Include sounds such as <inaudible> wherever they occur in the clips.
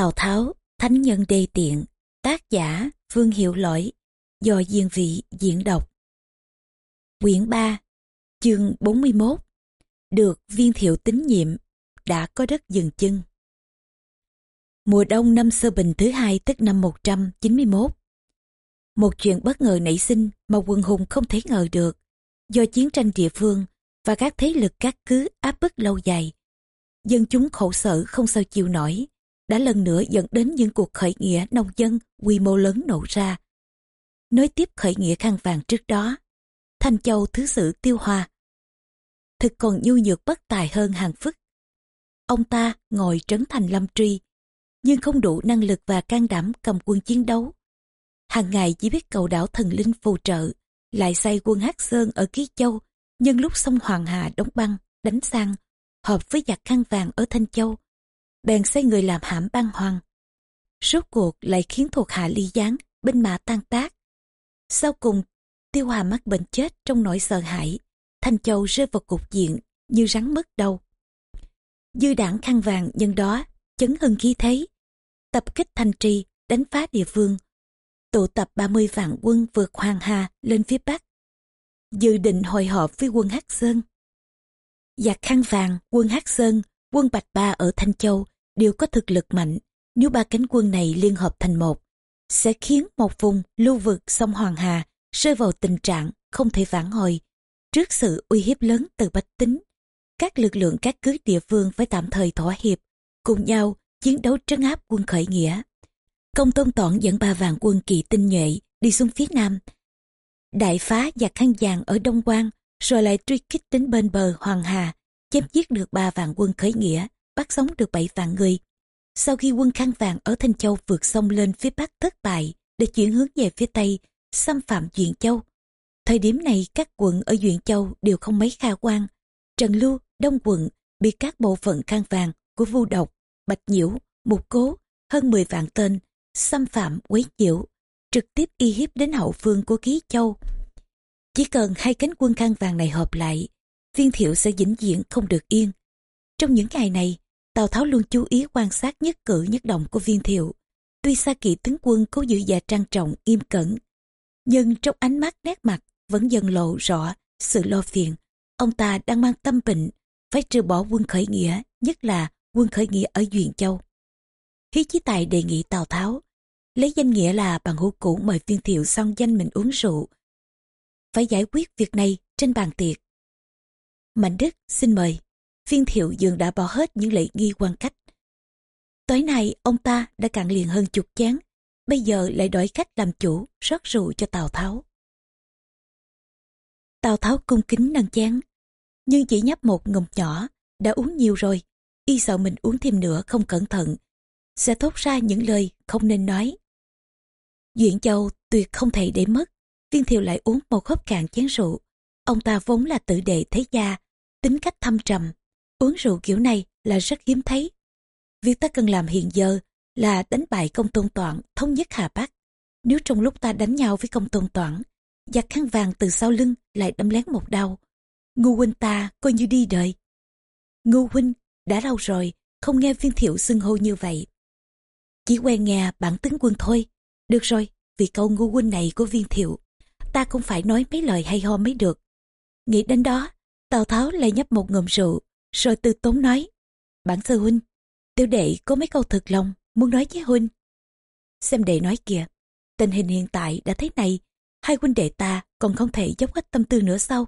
Tào Tháo, Thánh Nhân Đê Tiện, tác giả Vương Hiệu Lỗi, do Diên Vị diễn đọc. Quyển 3, chương 41 Được viên thiệu tín nhiệm, đã có đất dừng chân. Mùa đông năm Sơ Bình thứ hai tức năm 191. Một chuyện bất ngờ nảy sinh mà quân hùng không thể ngờ được. Do chiến tranh địa phương và các thế lực các cứ áp bức lâu dài. Dân chúng khổ sở không sao chịu nổi đã lần nữa dẫn đến những cuộc khởi nghĩa nông dân quy mô lớn nổ ra. Nối tiếp khởi nghĩa khăn vàng trước đó, Thanh Châu thứ sử tiêu hòa Thực còn nhu nhược bất tài hơn hàng phức. Ông ta ngồi trấn thành lâm tri, nhưng không đủ năng lực và can đảm cầm quân chiến đấu. Hàng ngày chỉ biết cầu đảo thần linh phù trợ, lại xây quân Hát Sơn ở Ký Châu, nhân lúc sông Hoàng Hà đóng băng, đánh sang, hợp với giặc khăn vàng ở Thanh Châu, bèn xây người làm hãm băng hoàng. Rốt cuộc lại khiến thuộc hạ ly gián, binh mã tan tác. Sau cùng, tiêu hòa mắc bệnh chết trong nỗi sợ hãi, Thanh Châu rơi vào cục diện như rắn mất đầu. Dư đảng khăn vàng nhân đó, chấn hưng khí thế, tập kích thanh trì, đánh phá địa phương, tụ tập 30 vạn quân vượt Hoàng Hà lên phía Bắc. Dự định hội họp với quân Hắc Sơn. Giặc khăn vàng, quân Hắc Sơn, quân Bạch Ba ở Thanh Châu đều có thực lực mạnh. Nếu ba cánh quân này liên hợp thành một, sẽ khiến một vùng lưu vực sông Hoàng Hà rơi vào tình trạng không thể vãn hồi. Trước sự uy hiếp lớn từ bách tính, các lực lượng các cứ địa phương phải tạm thời thỏa hiệp, cùng nhau chiến đấu trấn áp quân khởi nghĩa. Công Tôn Toản dẫn ba vạn quân kỳ tinh nhuệ đi xuống phía nam. Đại phá giặc khăn vàng ở Đông Quang, rồi lại truy kích đến bên bờ Hoàng Hà, chém giết được ba vạn quân khởi nghĩa, bắt sống được bảy vạn người. Sau khi quân khăn vàng ở Thanh Châu vượt sông lên phía Bắc thất bại để chuyển hướng về phía Tây, xâm phạm Duyện Châu. Thời điểm này các quận ở Duyện Châu đều không mấy khả quan. Trần Lưu, Đông quận bị các bộ phận khăn vàng của Vu Độc, Bạch Nhiễu, Mục Cố hơn 10 vạn tên xâm phạm quấy nhiễu, trực tiếp y hiếp đến hậu phương của Ký Châu. Chỉ cần hai cánh quân khăn vàng này hợp lại, viên thiệu sẽ vĩnh viễn không được yên. Trong những ngày này, Tào Tháo luôn chú ý quan sát nhất cử nhất động của viên thiệu. Tuy xa kỵ tướng quân cố giữ già trang trọng, im cẩn, nhưng trong ánh mắt nét mặt vẫn dần lộ rõ sự lo phiền. Ông ta đang mang tâm bệnh, phải trừ bỏ quân khởi nghĩa, nhất là quân khởi nghĩa ở Duyện Châu. Hí Chí Tài đề nghị Tào Tháo lấy danh nghĩa là bằng hữu cũ mời viên thiệu xong danh mình uống rượu. Phải giải quyết việc này trên bàn tiệc. Mạnh Đức xin mời. Viên thiệu dường đã bỏ hết những lệ nghi quan cách. Tối nay ông ta đã cạn liền hơn chục chén, bây giờ lại đổi cách làm chủ rót rượu cho Tào Tháo. Tào Tháo cung kính nâng chén, nhưng chỉ nhấp một ngụm nhỏ, đã uống nhiều rồi, y sợ mình uống thêm nữa không cẩn thận, sẽ thốt ra những lời không nên nói. Duyện Châu tuyệt không thể để mất, viên thiệu lại uống một hớp cạn chén rượu. Ông ta vốn là tự đệ thế gia, tính cách thâm trầm, uống rượu kiểu này là rất hiếm thấy. Việc ta cần làm hiện giờ là đánh bại công tôn toản thống nhất Hà Bắc. Nếu trong lúc ta đánh nhau với công tôn toản, giặc khăn vàng từ sau lưng lại đâm lén một đau, ngu huynh ta coi như đi đời. Ngu huynh đã lâu rồi, không nghe viên thiệu xưng hô như vậy. Chỉ quen nghe bản tướng quân thôi. Được rồi, vì câu ngu huynh này của viên thiệu, ta cũng phải nói mấy lời hay ho mới được. Nghĩ đến đó, Tào Tháo lại nhấp một ngụm rượu, rồi từ tốn nói. Bản sư huynh, tiểu đệ có mấy câu thật lòng, muốn nói với huynh. Xem đệ nói kìa, tình hình hiện tại đã thế này, hai huynh đệ ta còn không thể dốc hết tâm tư nữa sao?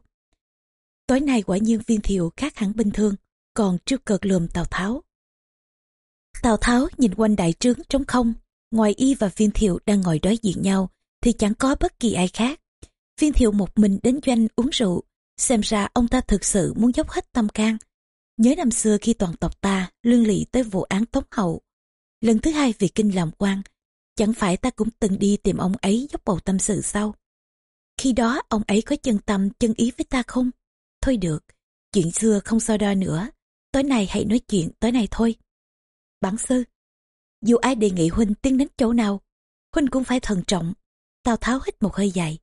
Tối nay quả nhiên viên thiệu khác hẳn bình thường, còn chưa cợt lườm Tào Tháo. Tào Tháo nhìn quanh đại trướng trống không, ngoài y và viên thiệu đang ngồi đối diện nhau, thì chẳng có bất kỳ ai khác. Viên thiệu một mình đến doanh uống rượu, xem ra ông ta thực sự muốn dốc hết tâm can. Nhớ năm xưa khi toàn tộc ta lương lị tới vụ án Tống Hậu. Lần thứ hai vì kinh làm quan, chẳng phải ta cũng từng đi tìm ông ấy dốc bầu tâm sự sau. Khi đó ông ấy có chân tâm chân ý với ta không? Thôi được, chuyện xưa không so đo nữa. Tối nay hãy nói chuyện tối nay thôi. Bản sư, dù ai đề nghị Huynh tiến đến chỗ nào, Huynh cũng phải thận trọng. Tào Tháo hít một hơi dài.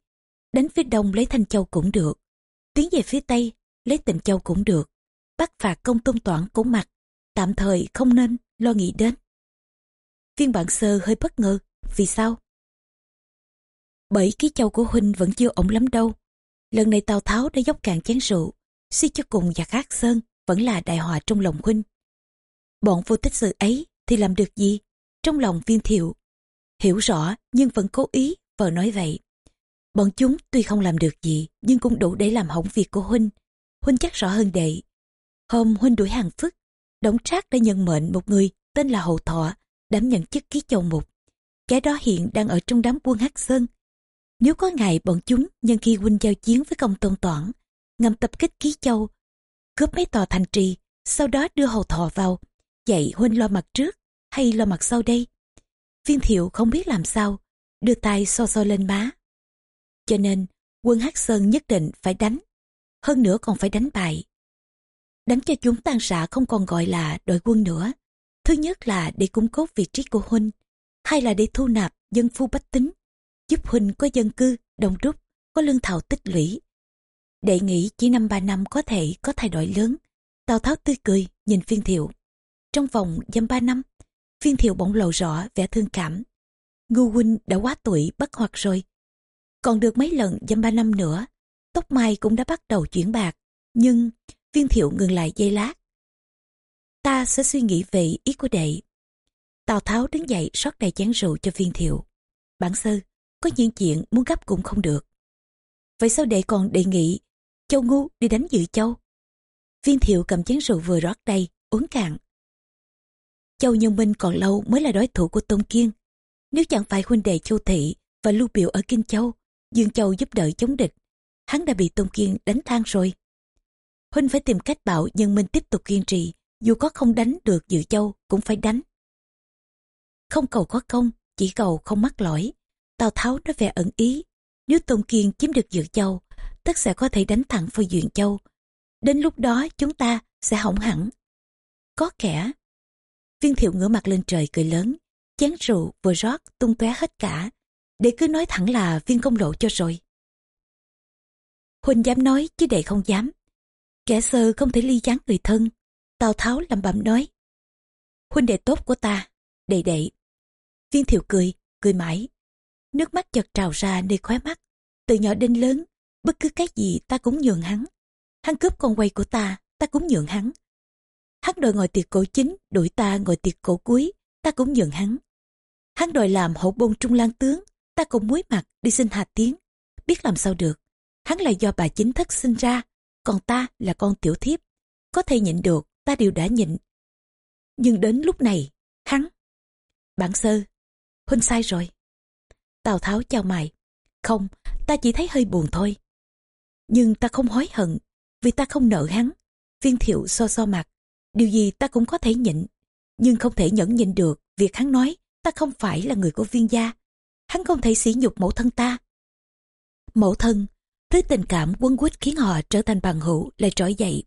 Đến phía đông lấy Thanh Châu cũng được. Tiến về phía tây, lấy Tịnh Châu cũng được. Bắt phạt công tôn toản cũng mặc. Tạm thời không nên lo nghĩ đến. Viên bản sơ hơi bất ngờ. Vì sao? Bởi ký châu của Huynh vẫn chưa ổn lắm đâu. Lần này Tào Tháo đã dốc cạn chén rượu. Suy cho cùng và khác sơn vẫn là đại họa trong lòng Huynh. Bọn vô tích sự ấy thì làm được gì? Trong lòng viên thiệu. Hiểu rõ nhưng vẫn cố ý vợ nói vậy. Bọn chúng tuy không làm được gì nhưng cũng đủ để làm hỏng việc của Huynh. Huynh chắc rõ hơn đệ. Hôm Huynh đuổi hàng phức, Đổng Trác đã nhận mệnh một người tên là Hậu Thọ đảm nhận chức ký châu mục. Kẻ đó hiện đang ở trong đám quân Hắc Sơn. Nếu có ngày bọn chúng nhân khi huynh giao chiến với công tôn toản, ngầm tập kích ký châu, cướp mấy tòa thành trì, sau đó đưa hậu thọ vào, vậy huynh lo mặt trước hay lo mặt sau đây? Viên thiệu không biết làm sao, đưa tay so so lên má. Cho nên, quân Hắc Sơn nhất định phải đánh, hơn nữa còn phải đánh bại. Đánh cho chúng tan rã không còn gọi là đội quân nữa. Thứ nhất là để củng cố vị trí của Huynh, hay là để thu nạp dân phu bách tính, giúp Huynh có dân cư, đông đúc, có lương thảo tích lũy. Đệ nghĩ chỉ năm ba năm có thể có thay đổi lớn. Tào Tháo tươi cười, nhìn phiên thiệu. Trong vòng dăm ba năm, phiên thiệu bỗng lộ rõ vẻ thương cảm. Ngưu huynh đã quá tuổi bất hoạt rồi. Còn được mấy lần dăm ba năm nữa, tóc mai cũng đã bắt đầu chuyển bạc. Nhưng viên thiệu ngừng lại giây lát, ta sẽ suy nghĩ về ý của đệ. Tào Tháo đứng dậy rót đầy chén rượu cho viên thiệu. Bản sơ, có những chuyện muốn gấp cũng không được. Vậy sao đệ còn đề nghị Châu Ngu đi đánh dự Châu? Viên thiệu cầm chén rượu vừa rót đầy, uống cạn. Châu Nhân Minh còn lâu mới là đối thủ của Tôn Kiên. Nếu chẳng phải huynh đệ Châu Thị và Lưu Biểu ở Kinh Châu, Dương Châu giúp đỡ chống địch, hắn đã bị Tôn Kiên đánh than rồi. Huynh phải tìm cách bảo Nhân Minh tiếp tục kiên trì, dù có không đánh được dự châu cũng phải đánh. Không cầu có công, chỉ cầu không mắc lỗi. Tào Tháo nói vẻ ẩn ý, nếu Tôn Kiên chiếm được dự châu, tất sẽ có thể đánh thẳng vào Duyện Châu. Đến lúc đó chúng ta sẽ hỏng hẳn. Có kẻ. Viên thiệu ngửa mặt lên trời cười lớn, chén rượu vừa rót tung tóe hết cả, để cứ nói thẳng là viên công lộ cho rồi. Huynh dám nói chứ đệ không dám. Kẻ sơ không thể ly gián người thân, Tào Tháo lẩm bẩm nói. Huynh đệ tốt của ta, đệ đệ. Viên thiệu cười, cười mãi. Nước mắt chợt trào ra nơi khóe mắt. Từ nhỏ đến lớn, bất cứ cái gì ta cũng nhường hắn. Hắn cướp con quay của ta, ta cũng nhường hắn. Hắn đòi ngồi tiệc cổ chính, đuổi ta ngồi tiệc cổ cuối, ta cũng nhường hắn. Hắn đòi làm hậu bôn trung lan tướng, ta cũng muối mặt đi xin hà tiếng. Biết làm sao được, hắn là do bà chính thất sinh ra, còn ta là con tiểu thiếp. Có thể nhịn được, ta đều đã nhịn. Nhưng đến lúc này, hắn. Bản sơ, Huynh sai rồi. Tào Tháo chào mày. Không, ta chỉ thấy hơi buồn thôi. Nhưng ta không hối hận, vì ta không nợ hắn. Viên thiệu so so mặt. Điều gì ta cũng có thể nhịn. Nhưng không thể nhẫn nhịn được việc hắn nói ta không phải là người của viên gia. Hắn không thể sỉ nhục mẫu thân ta. Mẫu thân, thứ tình cảm quân quýt khiến họ trở thành bằng hữu lại trỗi dậy.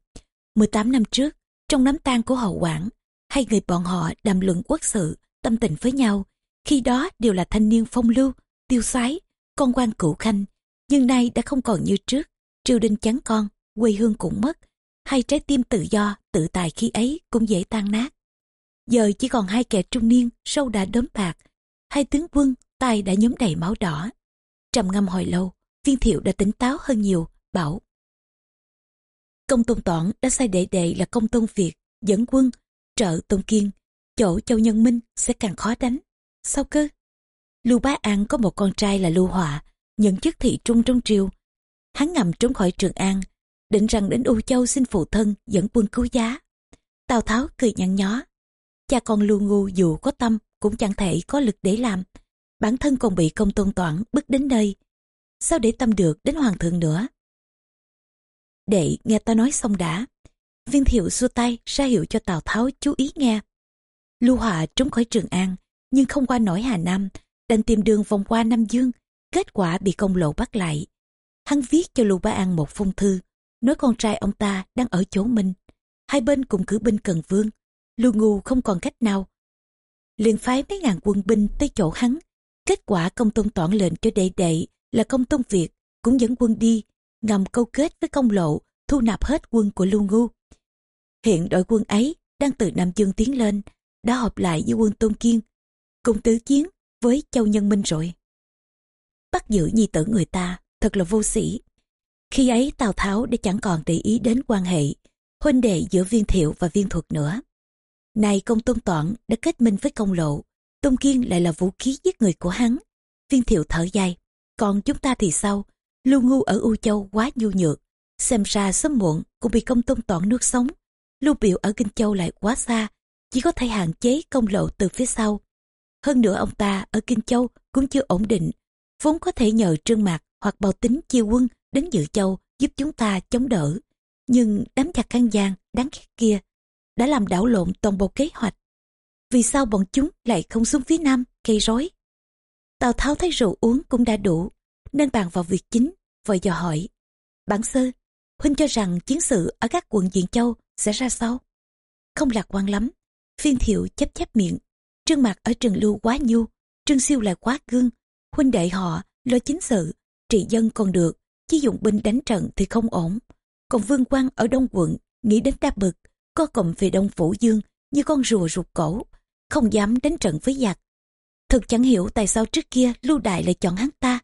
18 năm trước, trong nắm tang của hậu quản, hai người bọn họ đàm luận quốc sự, tâm tình với nhau. Khi đó đều là thanh niên phong lưu, tiêu sái, con quan cửu khanh. Nhưng nay đã không còn như trước. Triều đình chán con, quê hương cũng mất. Hai trái tim tự do, tự tài khi ấy cũng dễ tan nát. Giờ chỉ còn hai kẻ trung niên, sâu đã đốm bạc. Hai tướng quân, tay đã nhóm đầy máu đỏ. Trầm ngâm hồi lâu, viên thiệu đã tỉnh táo hơn nhiều, bảo Công Tôn Toản đã sai đệ đệ là công tôn Việt, dẫn quân, trợ Tôn Kiên, chỗ Châu Nhân Minh sẽ càng khó đánh. Sao cơ? Lưu Bá An có một con trai là Lưu Họa, nhận chức thị trung trong triều. Hắn ngầm trốn khỏi Trường An, định rằng đến U Châu xin phụ thân dẫn quân cứu giá. Tào Tháo cười nhăn nhó. Cha con Lưu Ngu dù có tâm cũng chẳng thể có lực để làm. Bản thân còn bị công tôn toản bức đến nơi. Sao để tâm được đến hoàng thượng nữa? Đệ nghe ta nói xong đã. Viên thiệu xua tay ra hiệu cho Tào Tháo chú ý nghe. Lưu Họa trốn khỏi Trường An, nhưng không qua nổi Hà Nam, đành tìm đường vòng qua Nam Dương. Kết quả bị công lộ bắt lại. Hắn viết cho Lưu Bá An một phong thư, nói con trai ông ta đang ở chỗ mình. Hai bên cùng cử binh cần vương. Lưu Ngu không còn cách nào. liền phái mấy ngàn quân binh tới chỗ hắn. Kết quả công tôn toản lệnh cho đệ đệ là công tôn Việt cũng dẫn quân đi ngầm câu kết với công lộ thu nạp hết quân của Lưu Ngu. Hiện đội quân ấy đang từ Nam Dương tiến lên, đã họp lại với quân Tôn Kiên. cùng tứ chiến với Châu Nhân Minh rồi. Bắt giữ nhi tử người ta, thật là vô sĩ. Khi ấy Tào Tháo đã chẳng còn để ý đến quan hệ, huynh đệ giữa viên thiệu và viên thuật nữa. Này công tôn toản đã kết minh với công lộ, Tôn Kiên lại là vũ khí giết người của hắn. Viên thiệu thở dài, còn chúng ta thì sao? Lưu ngu ở U Châu quá nhu nhược, xem ra sớm muộn cũng bị công tôn toàn nước sống. Lưu biểu ở Kinh Châu lại quá xa, chỉ có thể hạn chế công lộ từ phía sau. Hơn nữa ông ta ở Kinh Châu cũng chưa ổn định, vốn có thể nhờ trương mạc hoặc bào tính chiêu quân đến Dự Châu giúp chúng ta chống đỡ. Nhưng đám chặt căn giang đáng ghét kia đã làm đảo lộn toàn bộ kế hoạch. Vì sao bọn chúng lại không xuống phía nam gây rối? Tào Tháo thấy rượu uống cũng đã đủ, nên bàn vào việc chính, vội dò hỏi. Bản sơ, Huynh cho rằng chiến sự ở các quận Diện Châu sẽ ra sao? Không lạc quan lắm. Phiên thiệu chấp chấp miệng. Trương mặt ở Trường Lưu quá nhu, Trương Siêu lại quá gương. Huynh đệ họ lo chính sự, trị dân còn được, chỉ dùng binh đánh trận thì không ổn. Còn Vương Quang ở Đông quận, nghĩ đến đa bực, co cụm về Đông Phủ Dương như con rùa rụt cổ, không dám đánh trận với giặc. Thực chẳng hiểu tại sao trước kia Lưu Đại lại chọn hắn ta.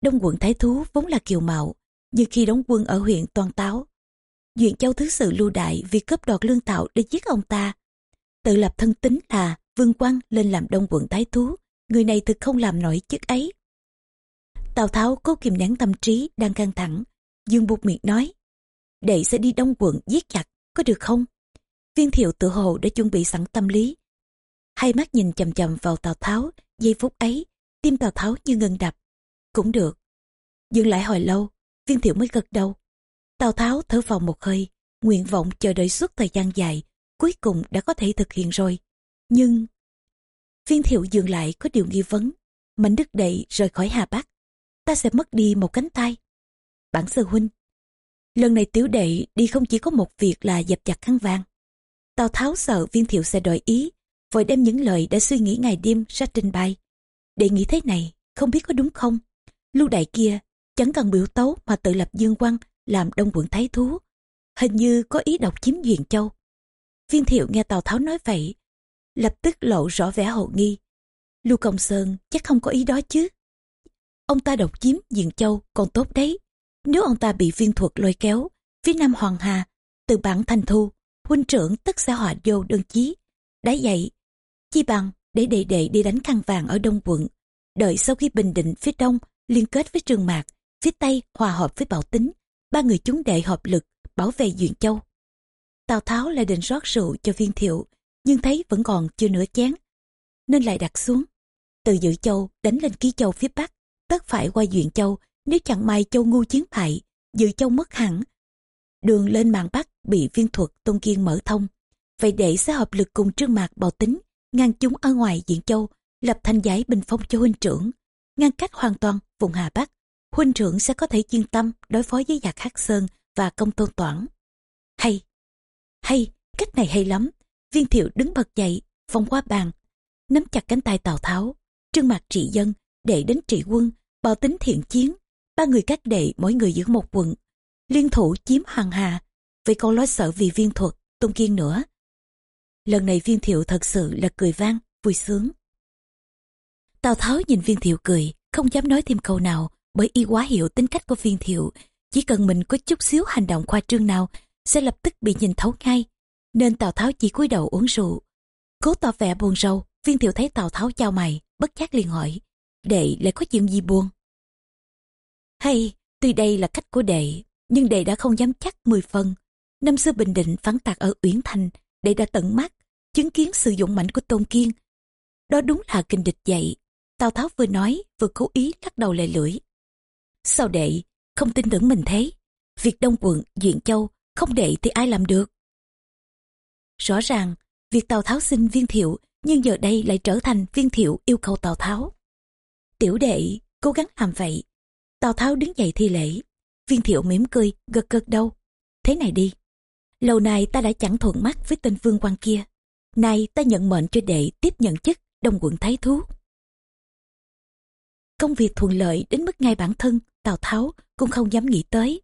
Đông quận Thái Thú vốn là kiều mạo, như khi đóng quân ở huyện Toàn Táo. Duyện Châu Thứ Sự Lưu Đại vì cướp đoạt lương tạo để giết ông ta. Tự lập thân tính là Vương Quang lên làm đông quận Thái Thú, người này thực không làm nổi chức ấy. Tào Tháo cố kìm nén tâm trí đang căng thẳng, dương buộc miệng nói, đệ sẽ đi đông quận giết chặt, có được không? Viên thiệu tự hồ đã chuẩn bị sẵn tâm lý. Hai mắt nhìn chầm chầm vào Tào Tháo, giây phút ấy, tim Tào Tháo như ngừng đập. Cũng được. Dừng lại hồi lâu, viên thiệu mới gật đầu. Tào Tháo thở vào một hơi, nguyện vọng chờ đợi suốt thời gian dài, cuối cùng đã có thể thực hiện rồi. Nhưng... Viên thiệu dừng lại có điều nghi vấn. Mạnh đức đệ rời khỏi Hà Bắc. Ta sẽ mất đi một cánh tay. Bản sơ huynh. Lần này tiểu đệ đi không chỉ có một việc là dập chặt khăn vàng. Tào Tháo sợ viên thiệu sẽ đổi ý, vội đem những lời đã suy nghĩ ngày đêm ra trình bày. để nghĩ thế này, không biết có đúng không? Lưu đại kia chẳng cần biểu tấu mà tự lập dương quang làm đông quận thái thú. Hình như có ý độc chiếm Duyện Châu. Viên thiệu nghe Tào Tháo nói vậy, lập tức lộ rõ vẻ hậu nghi. Lưu Công Sơn chắc không có ý đó chứ. Ông ta độc chiếm Diện Châu còn tốt đấy. Nếu ông ta bị viên thuật lôi kéo, phía Nam Hoàng Hà, từ bản thành thu, huynh trưởng tất sẽ họa vô đơn chí. Đã vậy, chi bằng để đệ đệ đi đánh khăn vàng ở Đông quận. Đợi sau khi bình định phía Đông liên kết với Trường Mạc, phía Tây hòa hợp với Bảo Tính, ba người chúng đệ hợp lực bảo vệ Duyện Châu. Tào Tháo lại định rót rượu cho viên thiệu, nhưng thấy vẫn còn chưa nửa chén, nên lại đặt xuống. Từ Dự Châu đánh lên Ký Châu phía Bắc, tất phải qua Duyện Châu, nếu chẳng may Châu ngu chiến bại, Dự Châu mất hẳn. Đường lên mạn Bắc bị viên thuật Tôn Kiên mở thông, vậy để sẽ hợp lực cùng Trương Mạc bào Tính, ngăn chúng ở ngoài diện Châu, lập thành giải bình phong cho huynh trưởng, ngăn cách hoàn toàn vùng Hà Bắc huynh trưởng sẽ có thể chuyên tâm đối phó với giặc Hắc Sơn và công tôn toản. Hay, hay, cách này hay lắm. Viên thiệu đứng bật dậy, vòng qua bàn, nắm chặt cánh tay Tào Tháo, trương mặt trị dân, để đến trị quân, bảo tính thiện chiến. Ba người các đệ mỗi người giữ một quận, liên thủ chiếm hoàng hà, vì con lo sợ vì viên thuật, tôn kiên nữa. Lần này viên thiệu thật sự là cười vang, vui sướng. Tào Tháo nhìn viên thiệu cười, không dám nói thêm câu nào, bởi y quá hiểu tính cách của viên thiệu. Chỉ cần mình có chút xíu hành động khoa trương nào sẽ lập tức bị nhìn thấu ngay. Nên tào tháo chỉ cúi đầu uống rượu. Cố tỏ vẻ buồn rầu viên thiệu thấy tào tháo chào mày bất giác liền hỏi đệ lại có chuyện gì buồn? Hay tuy đây là cách của đệ nhưng đệ đã không dám chắc mười phần năm xưa bình định phản tạc ở uyển thành đệ đã tận mắt chứng kiến sự dụng mạnh của tôn kiên đó đúng là kinh địch dạy. tào tháo vừa nói vừa cố ý lắc đầu lè lưỡi Sao đệ, không tin tưởng mình thế? Việc Đông quận, Duyện Châu, không đệ thì ai làm được? Rõ ràng, việc Tào Tháo xin viên thiệu, nhưng giờ đây lại trở thành viên thiệu yêu cầu Tào Tháo. Tiểu đệ, cố gắng làm vậy. Tào Tháo đứng dậy thi lễ. Viên thiệu mỉm cười, gật gật đâu. Thế này đi. Lâu nay ta đã chẳng thuận mắt với tên vương quan kia. Nay ta nhận mệnh cho đệ tiếp nhận chức đông quận thái thú. Công việc thuận lợi đến mức ngay bản thân Tào Tháo cũng không dám nghĩ tới.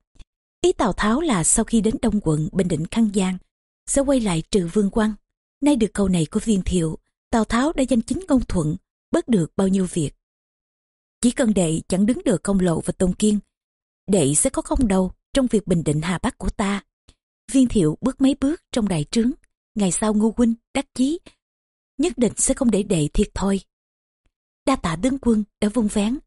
Ý Tào Tháo là sau khi đến Đông quận Bình Định Khăn Giang sẽ quay lại trừ vương quan. Nay được câu này của viên thiệu, Tào Tháo đã danh chính ngôn thuận, bớt được bao nhiêu việc. Chỉ cần đệ chẳng đứng được công lộ và tôn kiên, đệ sẽ có công đầu trong việc bình định Hà Bắc của ta. Viên thiệu bước mấy bước trong đại trướng, ngày sau Ngô huynh, đắc chí, nhất định sẽ không để đệ thiệt thôi. Đa tạ tướng quân đã vung vén.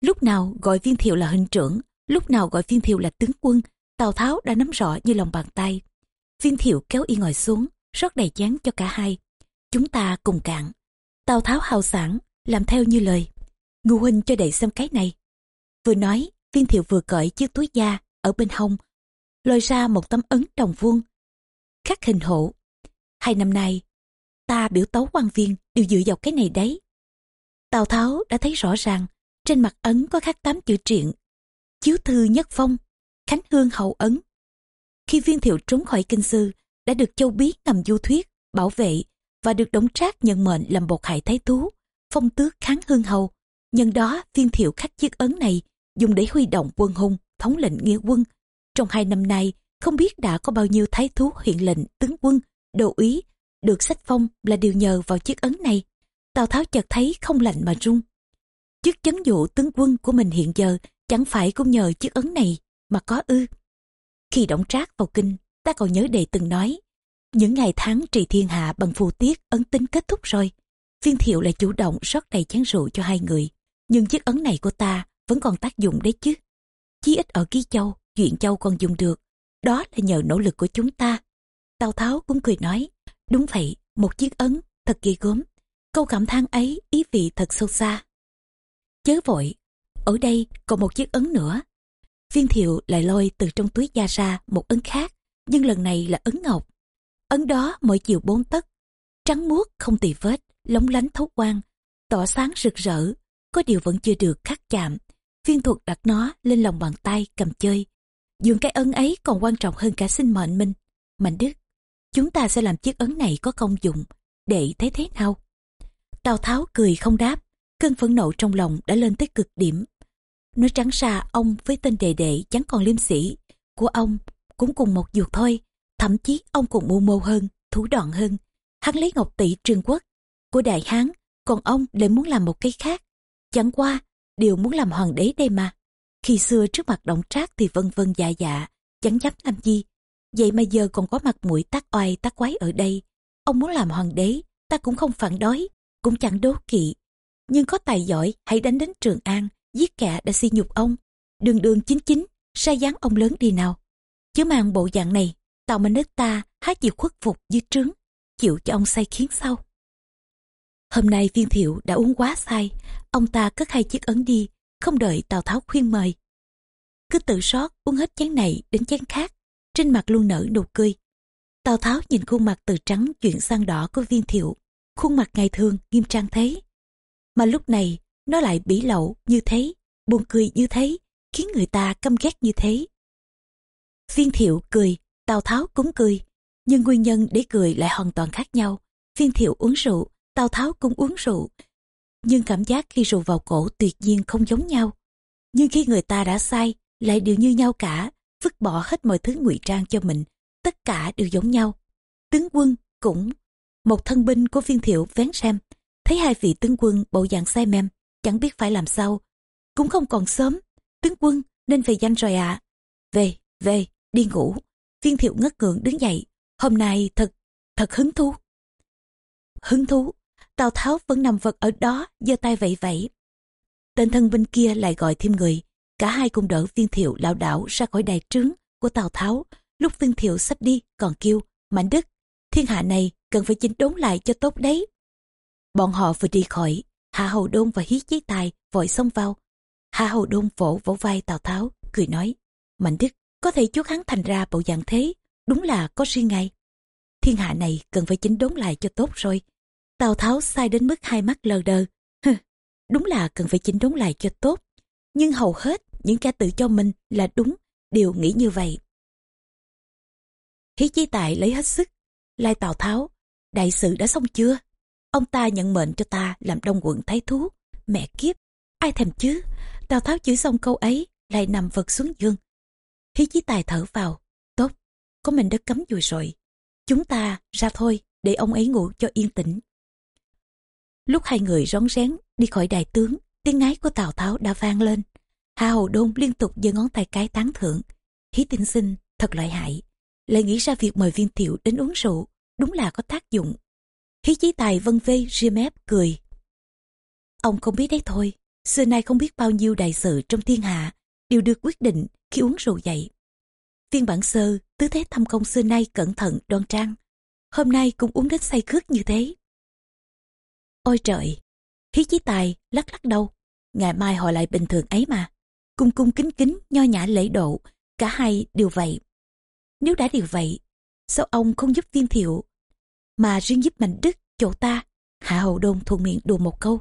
Lúc nào gọi viên thiệu là hình trưởng, lúc nào gọi viên thiệu là tướng quân, Tào Tháo đã nắm rõ như lòng bàn tay. Viên thiệu kéo y ngồi xuống, rót đầy chán cho cả hai. Chúng ta cùng cạn. Tào Tháo hào sảng, làm theo như lời. Ngô huynh cho đệ xem cái này. Vừa nói, viên thiệu vừa cởi chiếc túi da ở bên hông, lôi ra một tấm ấn đồng vuông, khắc hình hộ. Hai năm nay, ta biểu tấu quan viên đều dựa vào cái này đấy. Tào Tháo đã thấy rõ ràng, trên mặt ấn có khắc tám chữ triện, chiếu thư nhất phong, khánh hương hậu ấn. Khi viên thiệu trốn khỏi kinh sư, đã được châu bí ngầm du thuyết, bảo vệ và được đống trác nhận mệnh làm bột hại thái thú, phong tước kháng hương hầu. Nhân đó viên thiệu khắc chiếc ấn này dùng để huy động quân hùng, thống lệnh nghĩa quân. Trong hai năm nay, không biết đã có bao nhiêu thái thú huyện lệnh, tướng quân, đồ úy được sách phong là điều nhờ vào chiếc ấn này. Tào Tháo chợt thấy không lạnh mà run. Chức chấn dụ tướng quân của mình hiện giờ chẳng phải cũng nhờ chiếc ấn này mà có ư. Khi động trác vào kinh, ta còn nhớ đệ từng nói, những ngày tháng trị thiên hạ bằng phù tiết ấn tính kết thúc rồi. Viên thiệu lại chủ động rót đầy chén rượu cho hai người. Nhưng chiếc ấn này của ta vẫn còn tác dụng đấy chứ. Chí ít ở Ký Châu, chuyện Châu còn dùng được. Đó là nhờ nỗ lực của chúng ta. Tào Tháo cũng cười nói, đúng vậy, một chiếc ấn, thật ghê gớm. Câu cảm thán ấy ý vị thật sâu xa. Chớ vội, ở đây còn một chiếc ấn nữa. Viên thiệu lại lôi từ trong túi da ra một ấn khác, nhưng lần này là ấn ngọc. Ấn đó mỗi chiều bốn tấc, trắng muốt không tì vết, lóng lánh thấu quang, tỏ sáng rực rỡ, có điều vẫn chưa được khắc chạm. Viên thuật đặt nó lên lòng bàn tay cầm chơi dường cái ấn ấy còn quan trọng hơn cả sinh mệnh mình. Mạnh Đức, chúng ta sẽ làm chiếc ấn này có công dụng, để thấy thế nào? Tào Tháo cười không đáp, cơn phẫn nộ trong lòng đã lên tới cực điểm. Nói trắng ra ông với tên đề đệ chẳng còn liêm sĩ của ông cũng cùng một ruột thôi. Thậm chí ông còn mưu mô hơn, thủ đoạn hơn. Hắn lấy ngọc tỷ trường quốc của Đại Hán, còn ông lại muốn làm một cái khác. Chẳng qua, đều muốn làm hoàng đế đây mà. Khi xưa trước mặt động trác thì vân vân dạ dạ, chẳng dám làm gì. Vậy mà giờ còn có mặt mũi tác oai tác quái ở đây. Ông muốn làm hoàng đế, ta cũng không phản đối, cũng chẳng đố kỵ. Nhưng có tài giỏi, hãy đánh đến Trường An, giết kẻ đã si nhục ông. Đường đường chính chính, sai dáng ông lớn đi nào. Chứ mang bộ dạng này, tàu mình đất ta há chịu khuất phục dưới trướng, chịu cho ông say khiến sau. Hôm nay viên thiệu đã uống quá say, ông ta cất hai chiếc ấn đi, không đợi Tào Tháo khuyên mời. Cứ tự sót uống hết chén này đến chén khác, trên mặt luôn nở nụ cười. Tào Tháo nhìn khuôn mặt từ trắng chuyển sang đỏ của viên thiệu, khuôn mặt ngày thường nghiêm trang thế. Mà lúc này nó lại bỉ lậu như thế, buồn cười như thế, khiến người ta căm ghét như thế. Viên thiệu cười, Tào Tháo cũng cười, nhưng nguyên nhân để cười lại hoàn toàn khác nhau. Viên thiệu uống rượu, Tào Tháo cũng uống rượu. Nhưng cảm giác khi rượu vào cổ tuyệt nhiên không giống nhau. Nhưng khi người ta đã sai, lại đều như nhau cả, vứt bỏ hết mọi thứ ngụy trang cho mình, tất cả đều giống nhau. Tướng quân cũng, một thân binh của viên thiệu vén xem, thấy hai vị tướng quân bộ dạng say mềm chẳng biết phải làm sao. Cũng không còn sớm, tướng quân nên về danh rồi ạ. À. Về, về, đi ngủ. Viên thiệu ngất ngưỡng đứng dậy, hôm nay thật, thật hứng thú. Hứng thú, Tào Tháo vẫn nằm vật ở đó, giơ tay vẫy vẫy. Tên thân binh kia lại gọi thêm người, cả hai cùng đỡ viên thiệu lão đảo ra khỏi đài trướng của Tào Tháo. Lúc viên thiệu sắp đi còn kêu, Mạnh Đức, thiên hạ này cần phải chỉnh đốn lại cho tốt đấy. Bọn họ vừa đi khỏi, Hạ Hầu Đôn và Hí Chí Tài vội xông vào. Hạ Hầu Đôn vỗ vỗ vai Tào Tháo, cười nói, Mạnh Đức, có thể chuốt hắn thành ra bộ dạng thế, đúng là có riêng ngay. Thiên hạ này cần phải chỉnh đốn lại cho tốt rồi. Tào Tháo sai đến mức hai mắt lờ đờ. đúng là cần phải chỉnh đốn lại cho tốt. Nhưng hầu hết những kẻ tự cho mình là đúng đều nghĩ như vậy. Hí Chi tại lấy hết sức. Lai Tào Tháo, đại sự đã xong chưa? Ông ta nhận mệnh cho ta làm đông quận thái thú. Mẹ kiếp, ai thèm chứ? Tào Tháo chửi xong câu ấy, lại nằm vật xuống giường. Hí chí tài thở vào. Tốt, có mình đã cấm dùi rồi. Chúng ta ra thôi, để ông ấy ngủ cho yên tĩnh. Lúc hai người rón rén đi khỏi đại tướng, tiếng ngái của Tào Tháo đã vang lên. Hà Hầu Đôn liên tục giơ ngón tay cái tán thưởng. Hí tinh sinh, thật lợi hại. Lại nghĩ ra việc mời viên thiệu đến uống rượu, đúng là có tác dụng. Hí chí tài vân vê ria mép cười. Ông không biết đấy thôi, xưa nay không biết bao nhiêu đại sự trong thiên hạ đều được quyết định khi uống rượu dậy. Viên bản sơ, tứ thế thăm công xưa nay cẩn thận đoan trang. Hôm nay cũng uống đến say khước như thế. Ôi trời! khí chí tài lắc lắc đầu. Ngày mai họ lại bình thường ấy mà. Cung cung kính kính, nho nhã lễ độ. Cả hai đều vậy. Nếu đã điều vậy, sao ông không giúp viên thiệu? Mà riêng giúp mạnh đức, chỗ ta. Hạ hầu đôn thuận miệng đùa một câu.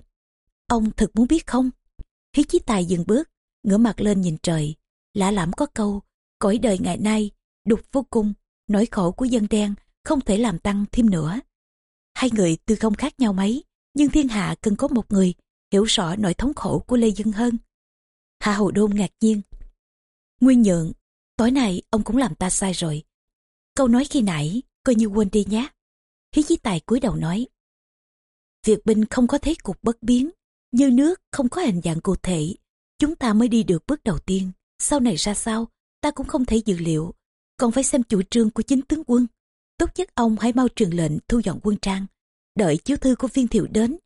Ông thật muốn biết không? Hí chí tài dừng bước, ngửa mặt lên nhìn trời. Lạ lẫm có câu, cõi đời ngày nay, đục vô cùng, nỗi khổ của dân đen không thể làm tăng thêm nữa. Hai người từ không khác nhau mấy, nhưng thiên hạ cần có một người hiểu rõ nỗi thống khổ của Lê Dân hơn. Hạ Hầu Đôn ngạc nhiên. Nguyên nhượng, tối nay ông cũng làm ta sai rồi. Câu nói khi nãy, coi như quên đi nhé. Hí chí tài cúi đầu nói. Việc binh không có thế cục bất biến, như nước không có hình dạng cụ thể. Chúng ta mới đi được bước đầu tiên, sau này ra sao, ta cũng không thể dự liệu. Còn phải xem chủ trương của chính tướng quân. Tốt nhất ông hãy mau truyền lệnh thu dọn quân trang đợi chiếu thư của viên thiệu đến.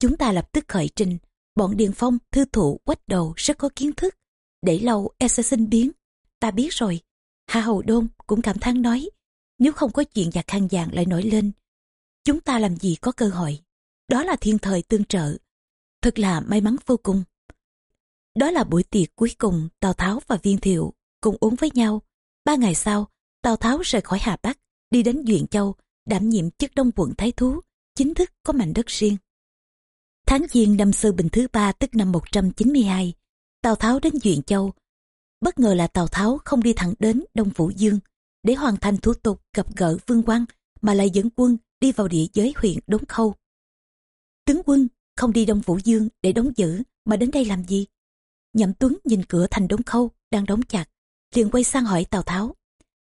Chúng ta lập tức khởi trình. Bọn điền phong, thư thụ, quách đầu rất có kiến thức. Để lâu e sẽ sinh biến. Ta biết rồi. Hà hầu đôn cũng cảm thán nói, nếu không có chuyện giặc khang vàng lại nổi lên, chúng ta làm gì có cơ hội? Đó là thiên thời tương trợ. Thật là may mắn vô cùng. Đó là buổi tiệc cuối cùng tào tháo và viên thiệu cùng uống với nhau. Ba ngày sau, tào tháo rời khỏi hà bắc, đi đến duyện châu, đảm nhiệm chức đông quận thái thú chính thức có mảnh đất riêng. Tháng Giêng năm Sư Bình thứ ba tức năm 192, Tào Tháo đến Duyện Châu. Bất ngờ là Tào Tháo không đi thẳng đến Đông Vũ Dương để hoàn thành thủ tục gặp gỡ Vương Quang mà lại dẫn quân đi vào địa giới huyện Đống Khâu. Tướng quân không đi Đông Vũ Dương để đóng giữ mà đến đây làm gì? Nhậm Tuấn nhìn cửa thành Đống Khâu đang đóng chặt, liền quay sang hỏi Tào Tháo.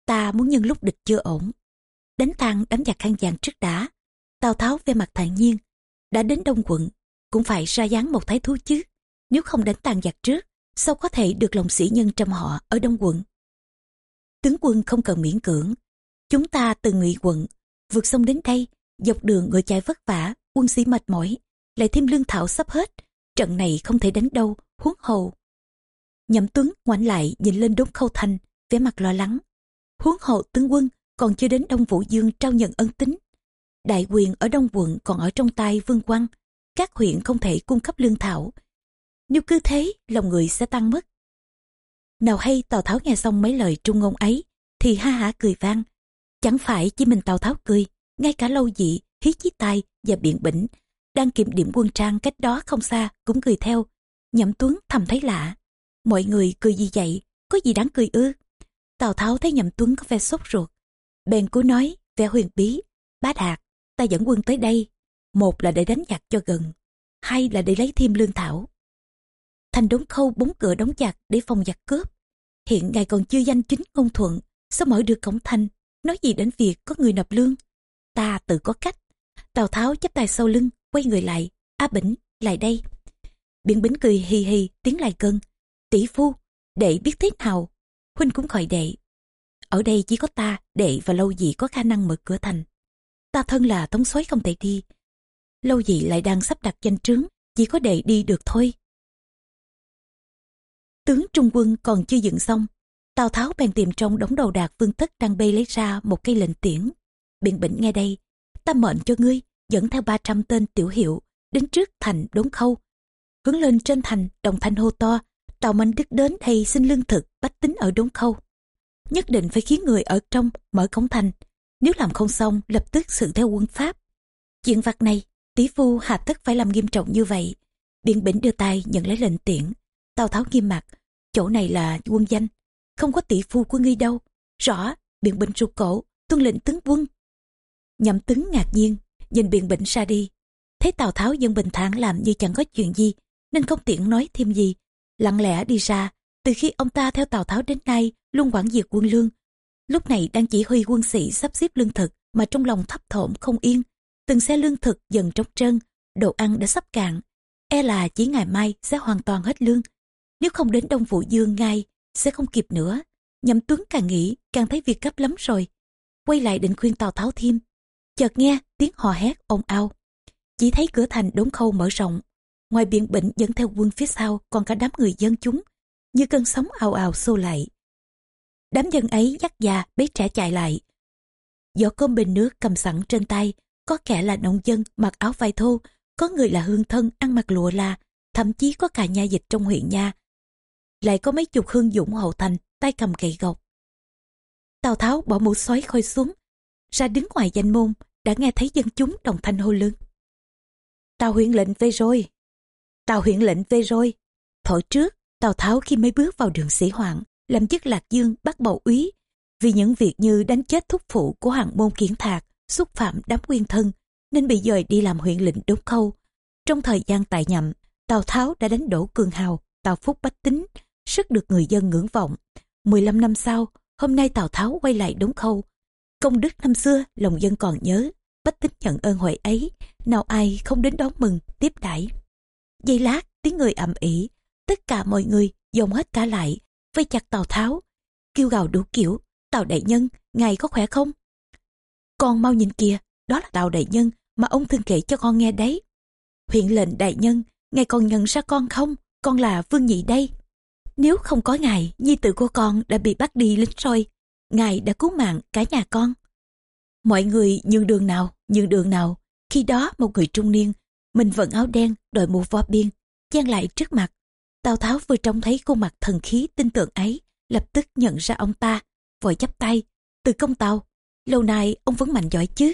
Ta muốn nhân lúc địch chưa ổn, đánh tan đám giặc khăn vàng trước đã, Tào Tháo về mặt thản nhiên, đã đến Đông quận, cũng phải ra dáng một thái thú chứ. Nếu không đánh tàn giặc trước, sao có thể được lòng sĩ nhân trăm họ ở Đông quận? Tướng quân không cần miễn cưỡng. Chúng ta từ ngụy quận, vượt sông đến đây, dọc đường ngựa chạy vất vả, quân sĩ mệt mỏi, lại thêm lương thảo sắp hết. Trận này không thể đánh đâu, huống hồ. Nhậm Tuấn ngoảnh lại nhìn lên đốn khâu thành, vẻ mặt lo lắng. Huống hồ tướng quân còn chưa đến Đông Vũ Dương trao nhận ân tính đại quyền ở Đông quận còn ở trong tay Vương Quang, các huyện không thể cung cấp lương thảo. Nếu cứ thế, lòng người sẽ tăng mất. Nào hay Tào Tháo nghe xong mấy lời trung ngôn ấy, thì ha hả cười vang. Chẳng phải chỉ mình Tào Tháo cười, ngay cả lâu dị, hí chí tài và biện bỉnh, đang kiểm điểm quân trang cách đó không xa cũng cười theo. Nhậm Tuấn thầm thấy lạ. Mọi người cười gì vậy, có gì đáng cười ư? Tào Tháo thấy Nhậm Tuấn có vẻ sốt ruột. Bèn cố nói, vẻ huyền bí, bá đạt, ta dẫn quân tới đây, một là để đánh giặc cho gần, hai là để lấy thêm lương thảo. Thành đống khâu bốn cửa đóng chặt để phòng giặc cướp. Hiện ngài còn chưa danh chính ngôn thuận, sao mở được cổng thành? Nói gì đến việc có người nộp lương? Ta tự có cách. Tào tháo chắp tay sau lưng, quay người lại. A bỉnh, lại đây. Biện bính cười hì hì, tiến lại gần. Tỷ phu, đệ biết thế nào? Huynh cũng khỏi đệ. Ở đây chỉ có ta, đệ và lâu gì có khả năng mở cửa thành ta thân là tống soái không thể đi. Lâu dị lại đang sắp đặt danh trướng, chỉ có đệ đi được thôi. Tướng trung quân còn chưa dựng xong, tào tháo bèn tìm trong đống đầu đạc vương tất đang bê lấy ra một cây lệnh tiễn. Biện bỉnh nghe đây, ta mệnh cho ngươi, dẫn theo 300 tên tiểu hiệu, đến trước thành đốn khâu. Hướng lên trên thành, đồng thanh hô to, tào mạnh đức đến đây xin lương thực, bách tính ở đốn khâu. Nhất định phải khiến người ở trong mở cổng thành nếu làm không xong, lập tức xử theo quân pháp. Chuyện vặt này, tỷ phu hà tất phải làm nghiêm trọng như vậy. Biện bỉnh đưa tay nhận lấy lệnh tiễn. Tào Tháo nghiêm mặt, chỗ này là quân danh, không có tỷ phu của ngươi đâu. Rõ, biện bỉnh rụt cổ, tuân lệnh tướng quân. Nhậm tướng ngạc nhiên, nhìn biện bỉnh ra đi. Thấy Tào Tháo dân bình thản làm như chẳng có chuyện gì, nên không tiện nói thêm gì. Lặng lẽ đi ra, từ khi ông ta theo Tào Tháo đến nay, luôn quản diệt quân lương, lúc này đang chỉ huy quân sĩ sắp xếp lương thực mà trong lòng thấp thỏm không yên từng xe lương thực dần trống trơn đồ ăn đã sắp cạn, e là chỉ ngày mai sẽ hoàn toàn hết lương. Nếu không đến Đông Vũ Dương ngay, sẽ không kịp nữa. Nhậm Tuấn càng nghĩ, càng thấy việc gấp lắm rồi. Quay lại định khuyên Tào Tháo thêm. Chợt nghe tiếng hò hét ồn ào. Chỉ thấy cửa thành đống khâu mở rộng. Ngoài biển bệnh dẫn theo quân phía sau còn cả đám người dân chúng. Như cơn sóng ào ào xô lại. Đám dân ấy dắt già bế trẻ chạy lại. Giỏ cơm bình nước cầm sẵn trên tay. Có kẻ là nông dân mặc áo vai thô. Có người là hương thân ăn mặc lụa la. Thậm chí có cả nha dịch trong huyện nha. Lại có mấy chục hương dũng hậu thành tay cầm gậy gộc. Tào Tháo bỏ mũ xoáy khôi xuống, ra đứng ngoài danh môn, đã nghe thấy dân chúng đồng thanh hô lớn. Tào huyện lệnh về rồi. Tào huyện lệnh về rồi. Thổi trước, Tào Tháo khi mới bước vào đường sĩ hoạn, làm chức lạc dương bắt bầu úy, vì những việc như đánh chết thúc phụ của hàng môn kiến thạc, xúc phạm đám nguyên thân, nên bị dời đi làm huyện lệnh đống khâu. Trong thời gian tại nhậm, Tào Tháo đã đánh đổ cường hào, Tào Phúc bách tính, rất được người dân ngưỡng vọng. 15 năm sau, hôm nay Tào Tháo quay lại đống khâu. Công đức năm xưa, lòng dân còn nhớ, bách tính nhận ơn huệ ấy, nào ai không đến đón mừng, tiếp đãi Giây lát, tiếng người ầm ĩ, tất cả mọi người dồn hết cả lại, vây chặt Tào Tháo, kêu gào đủ kiểu, Tào đại nhân, ngài có khỏe không? Con mau nhìn kìa, đó là Tào đại nhân mà ông thường kể cho con nghe đấy. Huyện lệnh đại nhân, ngài còn nhận ra con không? Con là Vương Nhị đây. Nếu không có ngài, nhi tử của con đã bị bắt đi lính rồi. Ngài đã cứu mạng cả nhà con. Mọi người nhường đường nào, nhường đường nào. Khi đó một người trung niên, mình vẫn áo đen, đội mũ võ biên, chen lại trước mặt. Tào Tháo vừa trông thấy khuôn mặt thần khí tin tưởng ấy, lập tức nhận ra ông ta, vội chắp tay. Từ công tàu, lâu nay ông vẫn mạnh giỏi chứ.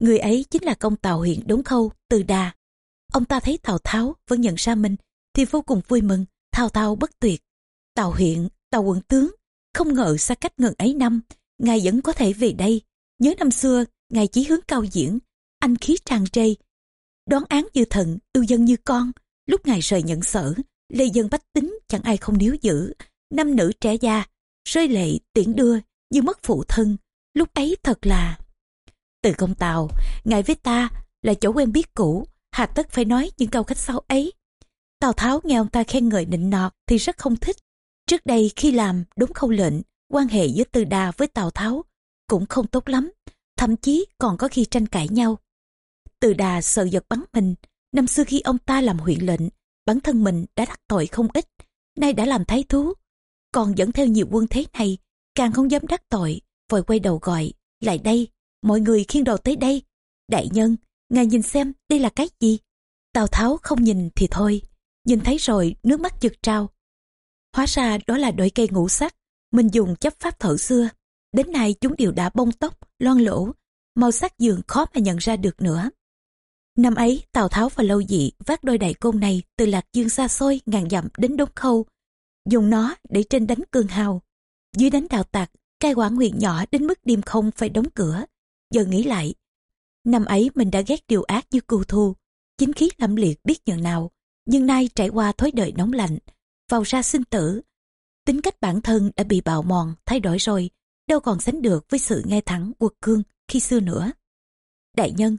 Người ấy chính là công tàu huyện Đống Khâu, Từ Đà. Ông ta thấy Tào Tháo vẫn nhận ra mình, thì vô cùng vui mừng, thao thao bất tuyệt. Tàu huyện, tàu quận tướng, không ngờ xa cách ngần ấy năm, ngài vẫn có thể về đây. Nhớ năm xưa, ngài chỉ hướng cao diễn, anh khí tràn trề. Đoán án như thần, ưu dân như con, lúc ngài rời nhận sở, lê dân bách tính chẳng ai không níu giữ. Năm nữ trẻ già, rơi lệ tiễn đưa như mất phụ thân, lúc ấy thật là... Từ công tàu, ngài với ta là chỗ quen biết cũ, hà tất phải nói những câu khách sáo ấy. Tào Tháo nghe ông ta khen ngợi nịnh nọt thì rất không thích. Trước đây khi làm đúng khâu lệnh, quan hệ giữa Từ Đà với Tào Tháo cũng không tốt lắm, thậm chí còn có khi tranh cãi nhau. Từ Đà sợ giật bắn mình, năm xưa khi ông ta làm huyện lệnh, bản thân mình đã đắc tội không ít, nay đã làm thái thú. Còn dẫn theo nhiều quân thế này, càng không dám đắc tội, vội quay đầu gọi, lại đây, mọi người khiêng đầu tới đây. Đại nhân, ngài nhìn xem đây là cái gì? Tào Tháo không nhìn thì thôi, nhìn thấy rồi nước mắt giật trao. Hóa ra đó là đội cây ngũ sắc, mình dùng chấp pháp thợ xưa. Đến nay chúng đều đã bông tóc, loan lỗ, màu sắc giường khó mà nhận ra được nữa. Năm ấy, Tào Tháo và Lâu Dị vác đôi đại côn này từ Lạc Dương xa xôi ngàn dặm đến Đống Khâu, dùng nó để trên đánh cương hào. Dưới đánh đào tạc, cai quản huyện nhỏ đến mức đêm không phải đóng cửa. Giờ nghĩ lại, năm ấy mình đã ghét điều ác như cừu thù, chính khí lâm liệt biết nhường nào, nhưng nay trải qua thói đời nóng lạnh, vào ra sinh tử. Tính cách bản thân đã bị bạo mòn, thay đổi rồi, đâu còn sánh được với sự ngay thẳng quật cương khi xưa nữa. Đại nhân,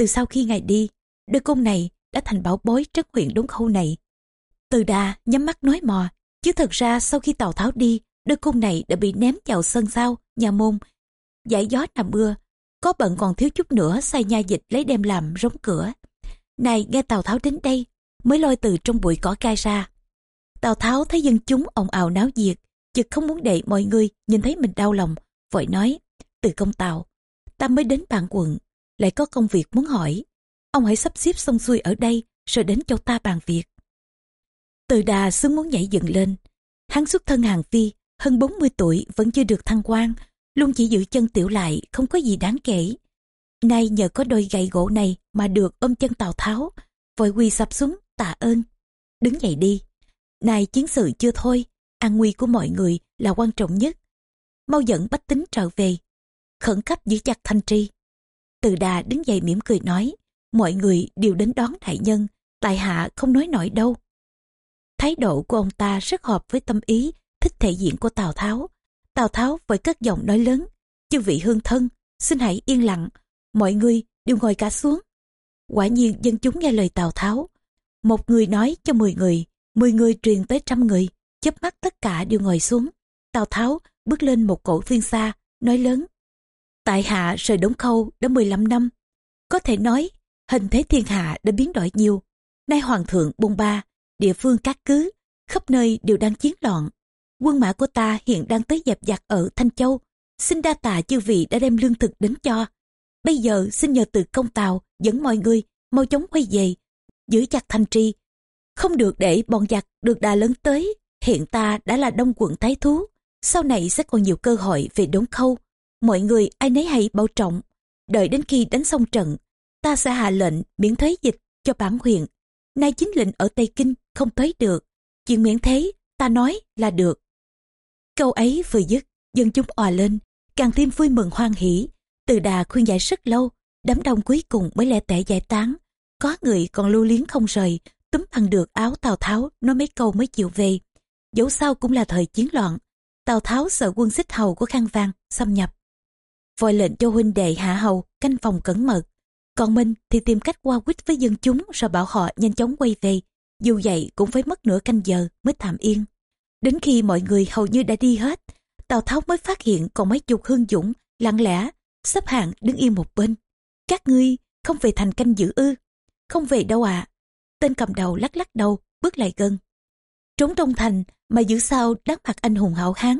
từ sau khi ngài đi, đôi cung này đã thành bảo bối trấn huyện đúng khâu này. Từ đà nhắm mắt nói mò, chứ thật ra sau khi Tào Tháo đi, đôi cung này đã bị ném vào sân sau, nhà môn. Giải gió nằm mưa, có bận còn thiếu chút nữa sai nha dịch lấy đem làm rống cửa. Này nghe Tào Tháo đến đây, mới lôi từ trong bụi cỏ cai ra. Tào Tháo thấy dân chúng ồn ào náo nhiệt, chực không muốn để mọi người nhìn thấy mình đau lòng, vội nói, từ công Tào, ta mới đến bạn quận, lại có công việc muốn hỏi. Ông hãy sắp xếp xong xuôi ở đây, rồi đến cho ta bàn việc. Từ đà sướng muốn nhảy dựng lên. Hắn xuất thân hàng phi, hơn 40 tuổi vẫn chưa được thăng quan, luôn chỉ giữ chân tiểu lại, không có gì đáng kể. Nay nhờ có đôi gậy gỗ này mà được ôm chân Tào Tháo, vội quỳ sập xuống tạ ơn. Đứng dậy đi. Này chiến sự chưa thôi, an nguy của mọi người là quan trọng nhất. Mau dẫn bách tính trở về. Khẩn cấp giữ chặt thanh tri. Từ đà đứng dậy mỉm cười nói, mọi người đều đến đón đại nhân, tại hạ không nói nổi đâu. Thái độ của ông ta rất hợp với tâm ý, thích thể diện của Tào Tháo. Tào Tháo với cất giọng nói lớn, chư vị hương thân, xin hãy yên lặng, mọi người đều ngồi cả xuống. quả nhiên dân chúng nghe lời Tào Tháo. Một người nói cho mười người, mười người truyền tới trăm người, chớp mắt tất cả đều ngồi xuống. Tào Tháo bước lên một cổ phiên xa, nói lớn. Tại hạ rời đống khâu đã 15 năm. Có thể nói, hình thế thiên hạ đã biến đổi nhiều. Nay hoàng thượng bôn ba, địa phương các cứ, khắp nơi đều đang chiến loạn. Quân mã của ta hiện đang tới dẹp giặc ở Thanh Châu. Xin đa tạ chư vị đã đem lương thực đến cho. Bây giờ xin nhờ từ công tàu dẫn mọi người mau chóng quay về, giữ chặt thành trì. Không được để bọn giặc được đà lớn tới. Hiện ta đã là đông quận thái thú. Sau này sẽ còn nhiều cơ hội về đốn khâu. Mọi người ai nấy hãy bảo trọng. Đợi đến khi đánh xong trận, ta sẽ hạ lệnh miễn thuế dịch cho bản huyện. Nay chính lệnh ở Tây Kinh không tới được. Chuyện miễn thế, ta nói là được. Câu ấy vừa dứt, dân chúng òa lên, càng thêm vui mừng hoan hỉ. Từ đà khuyên giải rất lâu, đám đông cuối cùng mới lẻ tẻ giải tán. Có người còn lưu liếng không rời, túm bằng được áo Tào Tháo nói mấy câu mới chịu về. Dẫu sao cũng là thời chiến loạn, Tào Tháo sợ quân xích hầu của Khang Vang xâm nhập. Vội lệnh cho huynh đệ hạ hầu canh phòng cẩn mật. Còn mình thì tìm cách qua quýt với dân chúng rồi bảo họ nhanh chóng quay về. Dù vậy cũng phải mất nửa canh giờ mới thảm yên. Đến khi mọi người hầu như đã đi hết, Tào Tháo mới phát hiện còn mấy chục hương dũng lặng lẽ xếp hạng đứng yên một bên. Các ngươi không về thành canh giữ ư? Không về đâu ạ. Tên cầm đầu lắc lắc đầu, bước lại gần. Trốn trong thành mà giữ sao đắc mặt anh hùng hảo hán.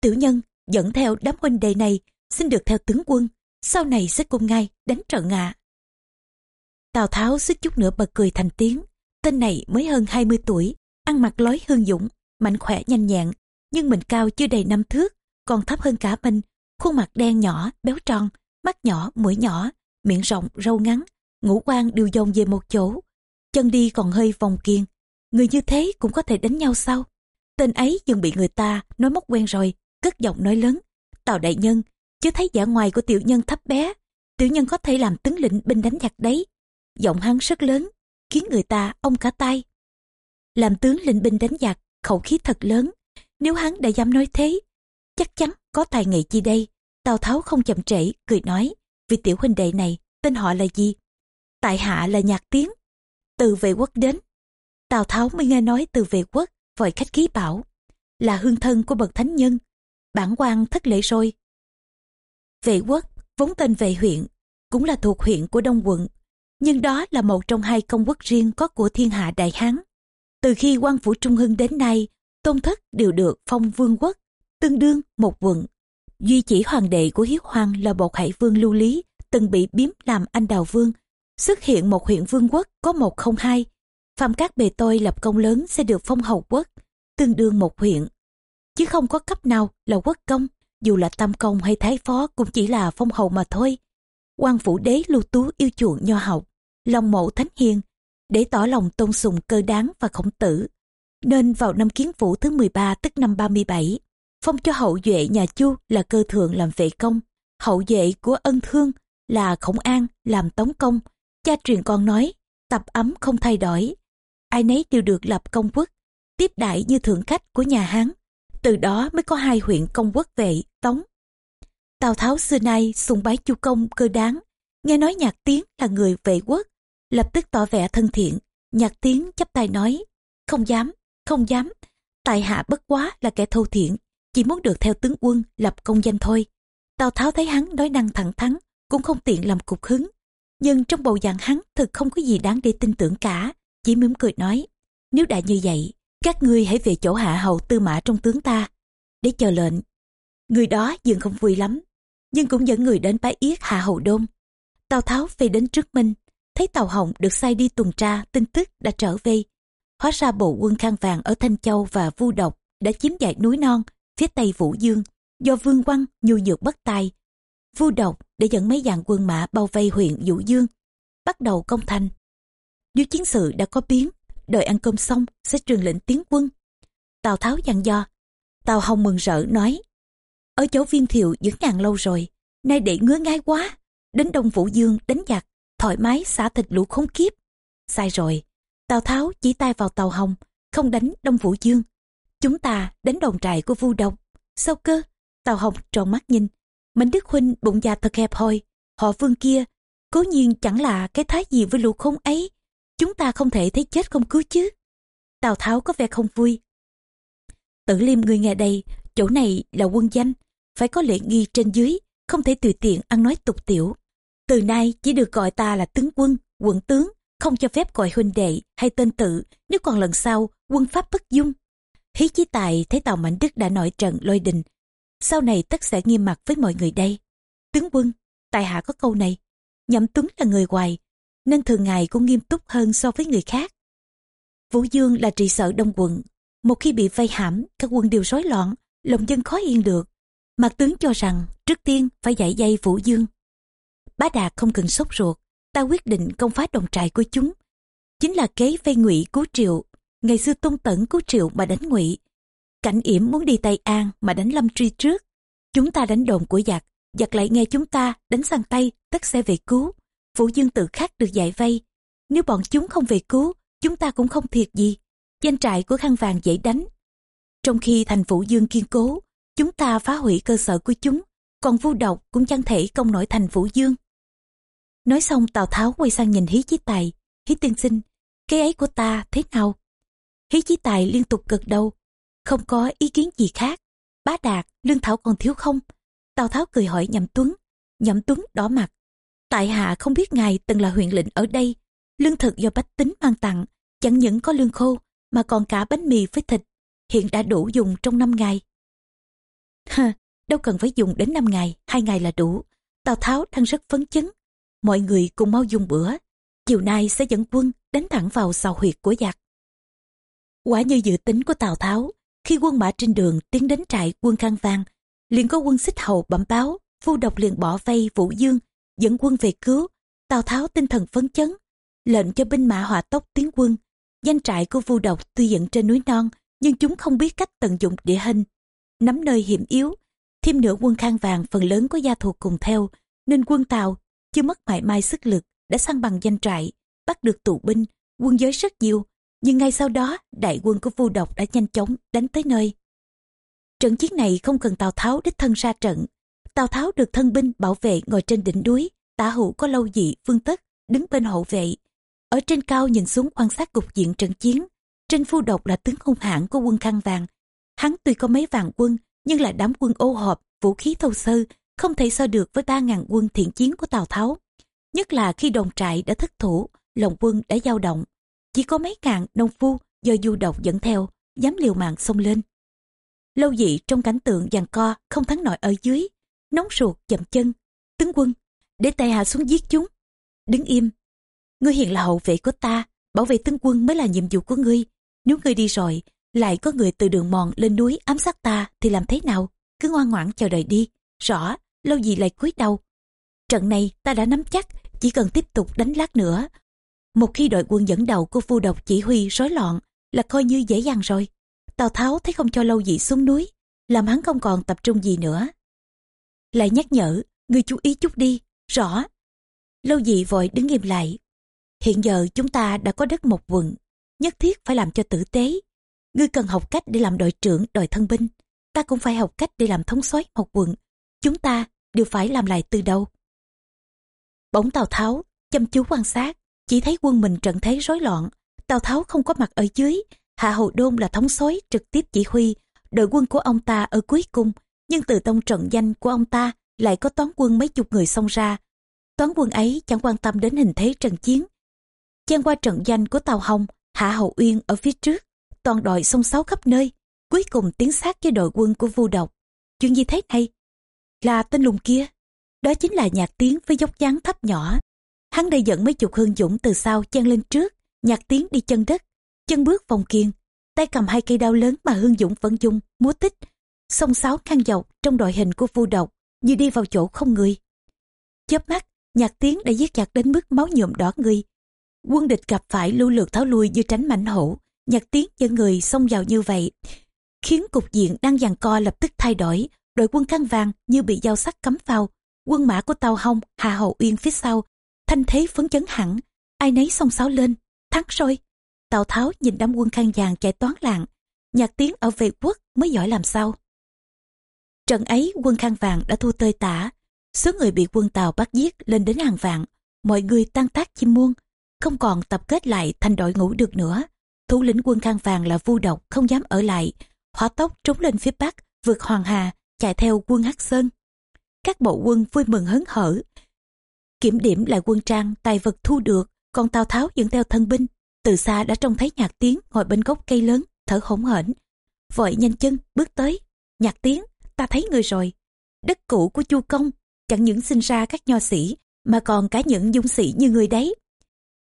Tiểu nhân dẫn theo đám huynh đệ này xin được theo tướng quân. Sau này sẽ cùng ngay đánh trận ạ. Tào Tháo suýt chút nữa bật cười thành tiếng. Tên này mới hơn 20 tuổi, ăn mặc lói hương dũng, mạnh khỏe nhanh nhẹn, nhưng mình cao chưa đầy năm thước, còn thấp hơn cả mình, khuôn mặt đen nhỏ, béo tròn, mắt nhỏ, mũi nhỏ, miệng rộng, râu ngắn, ngũ quan đều dồn về một chỗ. Chân đi còn hơi vòng kiên. Người như thế cũng có thể đánh nhau sao? Tên ấy dừng bị người ta nói móc quen rồi, cất giọng nói lớn. Tào đại nhân, chứ thấy giả ngoài của tiểu nhân thấp bé. Tiểu nhân có thể làm tướng lĩnh binh đánh giặc đấy. Giọng hắn rất lớn, khiến người ta ông cả tay. Làm tướng lĩnh binh đánh giặc, khẩu khí thật lớn. Nếu hắn đã dám nói thế, chắc chắn có tài nghệ chi đây. Tào Tháo không chậm trễ, cười nói, vì tiểu huynh đệ này, tên họ là gì? Tại hạ là Nhạc Tiếng, từ vệ quốc đến. Tào Tháo mới nghe nói từ vệ quốc, vội khách khí bảo, là hương thân của bậc thánh nhân. Bản quan thất lễ rồi. Vệ quốc, vốn tên vệ huyện, cũng là thuộc huyện của Đông quận. Nhưng đó là một trong hai công quốc riêng có của thiên hạ Đại Hán. Từ khi quan phủ Trung Hưng đến nay, tôn thất đều được phong vương quốc, tương đương một quận. Duy chỉ hoàng đệ của Hiếu Hoàng là bột hải vương lưu lý, từng bị biếm làm anh đào vương. Xuất hiện một huyện vương quốc có một không hai. Phạm các bề tôi lập công lớn sẽ được phong hầu quốc, tương đương một huyện. Chứ không có cấp nào là quốc công, dù là tam công hay thái phó cũng chỉ là phong hầu mà thôi. quan phủ đế lưu tú yêu chuộng nho học, lòng mộ thánh hiền, để tỏ lòng tôn sùng cơ đáng và khổng tử. Nên vào năm kiến vũ thứ 13 tức năm 37, phong cho hậu duệ nhà Chu là cơ thượng làm vệ công, hậu duệ của ân thương là khổng an làm tống công. Cha truyền con nói, tập ấm không thay đổi. Ai nấy đều được lập công quốc, tiếp đại như thượng khách của nhà Hán. Từ đó mới có hai huyện công quốc vệ, tống. Tào Tháo xưa nay sùng bái chu công cơ đáng, nghe nói nhạc tiếng là người vệ quốc, lập tức tỏ vẻ thân thiện. Nhạc tiếng chắp tay nói, không dám, không dám, tại hạ bất quá là kẻ thâu thiện, chỉ muốn được theo tướng quân lập công danh thôi. Tào Tháo thấy hắn nói năng thẳng thắn, cũng không tiện làm cục hứng. Nhưng trong bầu dạng hắn thực không có gì đáng để tin tưởng cả, chỉ mỉm cười nói, nếu đã như vậy, các ngươi hãy về chỗ hạ hầu tư mã trong tướng ta, để chờ lệnh. Người đó dường không vui lắm, nhưng cũng dẫn người đến bái yết hạ hầu đôn. Tào Tháo về đến trước Minh, thấy Tàu Hồng được sai đi tuần tra, tin tức đã trở về. Hóa ra bộ quân khang vàng ở Thanh Châu và Vu Độc đã chiếm dạy núi non phía tây Vũ Dương, do Vương Quang nhu nhược bất tài. Vu Độc để dẫn mấy dàn quân mã bao vây huyện Vũ Dương, bắt đầu công thành. Nếu chiến sự đã có biến, đợi ăn cơm xong sẽ truyền lệnh tiến quân. Tào Tháo dặn do, Tào Hồng mừng rỡ nói, ở chỗ viên thiệu dưỡng ngàn lâu rồi, nay để ngứa ngai quá, đến Đông Vũ Dương đánh giặc, thoải mái xả thịt lũ khốn kiếp. Sai rồi, Tào Tháo chỉ tay vào Tàu Hồng, không đánh Đông Vũ Dương. Chúng ta đánh đồn trại của Vu Đông. Sao cơ? Tào Hồng tròn mắt nhìn. Mạnh Đức Huynh bụng già thật hẹp hòi. Họ vương kia, Cố nhiên chẳng là cái thái gì với lũ khốn ấy. Chúng ta không thể thấy chết không cứu chứ. Tào Tháo có vẻ không vui. Tử liêm người nghe đây, chỗ này là quân danh, phải có lễ nghi trên dưới, không thể tùy tiện ăn nói tục tiểu. Từ nay chỉ được gọi ta là tướng quân, quận tướng, không cho phép gọi huynh đệ hay tên tự, nếu còn lần sau quân pháp bất dung. Hí chí tài thấy Tào Mạnh Đức đã nổi trận lôi đình, sau này tất sẽ nghiêm mặt với mọi người đây. Tướng quân, tài hạ có câu này, nhậm tuấn là người hoài, nên thường ngày cũng nghiêm túc hơn so với người khác. Vũ Dương là trị sở đông quận, một khi bị vây hãm, các quân đều rối loạn, lòng dân khó yên được. Mạc tướng cho rằng trước tiên phải giải dây Vũ Dương. Bá Đạt không cần sốt ruột, ta quyết định công phá đồng trại của chúng. Chính là kế vây ngụy cứu triệu, ngày xưa tôn tẩn cứu triệu mà đánh ngụy. Cảnh yểm muốn đi Tây An mà đánh lâm truy trước. Chúng ta đánh đồn của giặc, giặc lại nghe chúng ta đánh sang Tây, tất sẽ về cứu. Phủ Dương tự khắc được giải vây. Nếu bọn chúng không về cứu, chúng ta cũng không thiệt gì. Danh trại của khăn vàng dễ đánh. Trong khi thành Phủ Dương kiên cố, chúng ta phá hủy cơ sở của chúng, còn vu độc cũng chẳng thể công nổi thành Phủ Dương. Nói xong Tào Tháo quay sang nhìn Hí Chí Tài. Hí tiên sinh, cái ấy của ta thế nào? Hí Chí Tài liên tục gật đầu. Không có ý kiến gì khác. Bá Đạt, Lương Thảo còn thiếu không? Tào Tháo cười hỏi Nhậm Tuấn. Nhậm Tuấn đỏ mặt. Tại hạ không biết ngài từng là huyện lệnh ở đây. Lương thực do bách tính mang tặng, chẳng những có lương khô, mà còn cả bánh mì với thịt. Hiện đã đủ dùng trong 5 ngày. <laughs> Ha, đâu cần phải dùng đến 5 ngày, hai ngày là đủ. Tào Tháo đang rất phấn chấn. Mọi người cùng mau dùng bữa. Chiều nay sẽ dẫn quân đánh thẳng vào sào huyệt của giặc. Quả như dự tính của Tào Tháo, khi quân mã trên đường tiến đến trại quân Khang Vang, liền có quân xích hầu bẩm báo, phu độc liền bỏ vây Vũ Dương, dẫn quân về cứu. Tào Tháo tinh thần phấn chấn, lệnh cho binh mã hỏa tốc tiến quân. Danh trại của vu độc tuy dựng trên núi non, nhưng chúng không biết cách tận dụng địa hình, nắm nơi hiểm yếu. Thêm nữa quân khang vàng phần lớn có gia thuộc cùng theo, nên quân Tàu chưa mất mãi mai sức lực đã săn bằng danh trại, bắt được tù binh, quân giới rất nhiều. Nhưng ngay sau đó, đại quân của vu độc đã nhanh chóng đánh tới nơi. Trận chiến này không cần Tào Tháo đích thân ra trận. Tào Tháo được thân binh bảo vệ ngồi trên đỉnh núi, tả hữu có lâu dị, Vương tất, đứng bên hậu vệ. Ở trên cao nhìn xuống quan sát cục diện trận chiến, trên phu độc là tướng hung hãn của quân khăn vàng. Hắn tuy có mấy vạn quân, nhưng là đám quân ô hợp, vũ khí thô sơ, không thể so được với ba ngàn quân thiện chiến của Tào Tháo. Nhất là khi đồng trại đã thất thủ, lòng quân đã dao động. Chỉ có mấy ngàn nông phu do du độc dẫn theo, dám liều mạng xông lên. Lâu dị trong cảnh tượng giằng co, không thắng nổi ở dưới, nóng ruột chậm chân. Tướng quân, để tay hạ xuống giết chúng. Đứng im. Ngươi hiện là hậu vệ của ta, bảo vệ tướng quân mới là nhiệm vụ của ngươi. Nếu ngươi đi rồi, lại có người từ đường mòn lên núi ám sát ta thì làm thế nào? Cứ ngoan ngoãn chờ đợi đi. Rõ, lâu gì lại cúi đầu. Trận này ta đã nắm chắc, chỉ cần tiếp tục đánh lát nữa. Một khi đội quân dẫn đầu của phu độc chỉ huy rối loạn là coi như dễ dàng rồi. Tào Tháo thấy không cho lâu dị xuống núi, làm hắn không còn tập trung gì nữa. Lại nhắc nhở, người chú ý chút đi, rõ. Lâu dị vội đứng nghiêm lại. Hiện giờ chúng ta đã có đất một quận, nhất thiết phải làm cho tử tế. Ngươi cần học cách để làm đội trưởng đội thân binh, ta cũng phải học cách để làm thống soái một quận. Chúng ta đều phải làm lại từ đầu. Bỗng Tào Tháo chăm chú quan sát, chỉ thấy quân mình trận thế rối loạn. Tào Tháo không có mặt ở dưới, Hạ Hầu Đôn là thống soái trực tiếp chỉ huy, đội quân của ông ta ở cuối cung nhưng từ tông trận danh của ông ta lại có toán quân mấy chục người xông ra. Toán quân ấy chẳng quan tâm đến hình thế trận chiến. Chen qua trận danh của tàu Hồng, Hạ hậu Uyên ở phía trước, toàn đội xông xáo khắp nơi, cuối cùng tiến sát với đội quân của Vu Độc. Chuyện gì thế này? Là tên lùng kia. Đó chính là nhạc tiếng với dốc dáng thấp nhỏ. Hắn đã dẫn mấy chục hương dũng từ sau chen lên trước, nhạc tiếng đi chân đất, chân bước vòng kiên, tay cầm hai cây đao lớn mà hương dũng vẫn dùng, múa tích, song sáo khăn dọc trong đội hình của vu độc, như đi vào chỗ không người. Chớp mắt, nhạc tiếng đã giết chặt đến mức máu nhuộm đỏ người. Quân địch gặp phải lưu lượt tháo lui như tránh mảnh hổ, nhạc tiếng dẫn người xông vào như vậy, khiến cục diện đang giằng co lập tức thay đổi, đội quân khăn vàng như bị dao sắc cắm vào, quân mã của tàu hông hà hậu uyên phía sau, thanh thế phấn chấn hẳn, ai nấy xông sáo lên, thắng rồi. Tào Tháo nhìn đám quân khăn vàng chạy toán lạng, nhạc tiếng ở vệ quốc mới giỏi làm sao. Trận ấy quân khang vàng đã thua tơi tả, số người bị quân Tàu bắt giết lên đến hàng vạn, mọi người tan tác chim muôn, không còn tập kết lại thành đội ngũ được nữa. Thủ lĩnh quân khang vàng là vu độc không dám ở lại, hỏa tốc trốn lên phía bắc, vượt Hoàng Hà, chạy theo quân Hắc Sơn. Các bộ quân vui mừng hớn hở. Kiểm điểm lại quân trang, tài vật thu được, còn Tào Tháo dẫn theo thân binh. Từ xa đã trông thấy nhạc tiếng ngồi bên gốc cây lớn, thở hổn hển. Vội nhanh chân, bước tới. Nhạc tiếng, ta thấy người rồi. Đất cũ của Chu Công, chẳng những sinh ra các nho sĩ, mà còn cả những dung sĩ như người đấy.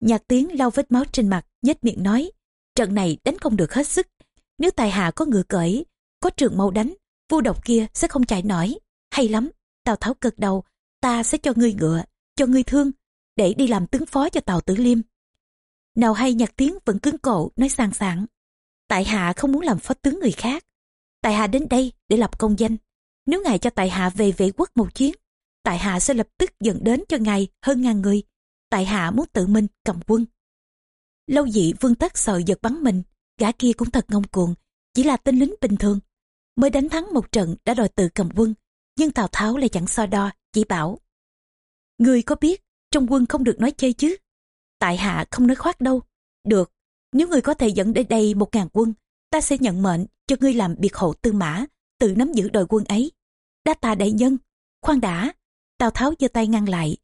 Nhạc tiếng lau vết máu trên mặt, nhếch miệng nói, trận này đánh không được hết sức. Nếu tài hạ có ngựa cởi, có trường mâu đánh, vu độc kia sẽ không chạy nổi. Hay lắm, Tào Tháo cực đầu, ta sẽ cho ngươi ngựa, cho ngươi thương, để đi làm tướng phó cho Tào Tử Liêm. Nào hay nhạc tiếng vẫn cứng cổ, nói sang sảng. Tại hạ không muốn làm phó tướng người khác. Tại hạ đến đây để lập công danh. Nếu ngài cho tại hạ về vệ quốc một chuyến, tại hạ sẽ lập tức dẫn đến cho ngài hơn ngàn người. Tại hạ muốn tự mình cầm quân. Lâu dị vương tất sợ giật bắn mình, gã kia cũng thật ngông cuồng, chỉ là tên lính bình thường. Mới đánh thắng một trận đã đòi tự cầm quân, nhưng Tào Tháo lại chẳng so đo, chỉ bảo. Người có biết, trong quân không được nói chơi chứ. Tại hạ không nói khoác đâu. Được, nếu người có thể dẫn đến đây một ngàn quân, ta sẽ nhận mệnh cho ngươi làm biệt hộ tư mã, tự nắm giữ đội quân ấy. Đa tà đại nhân, khoan đã, Tào Tháo giơ tay ngăn lại.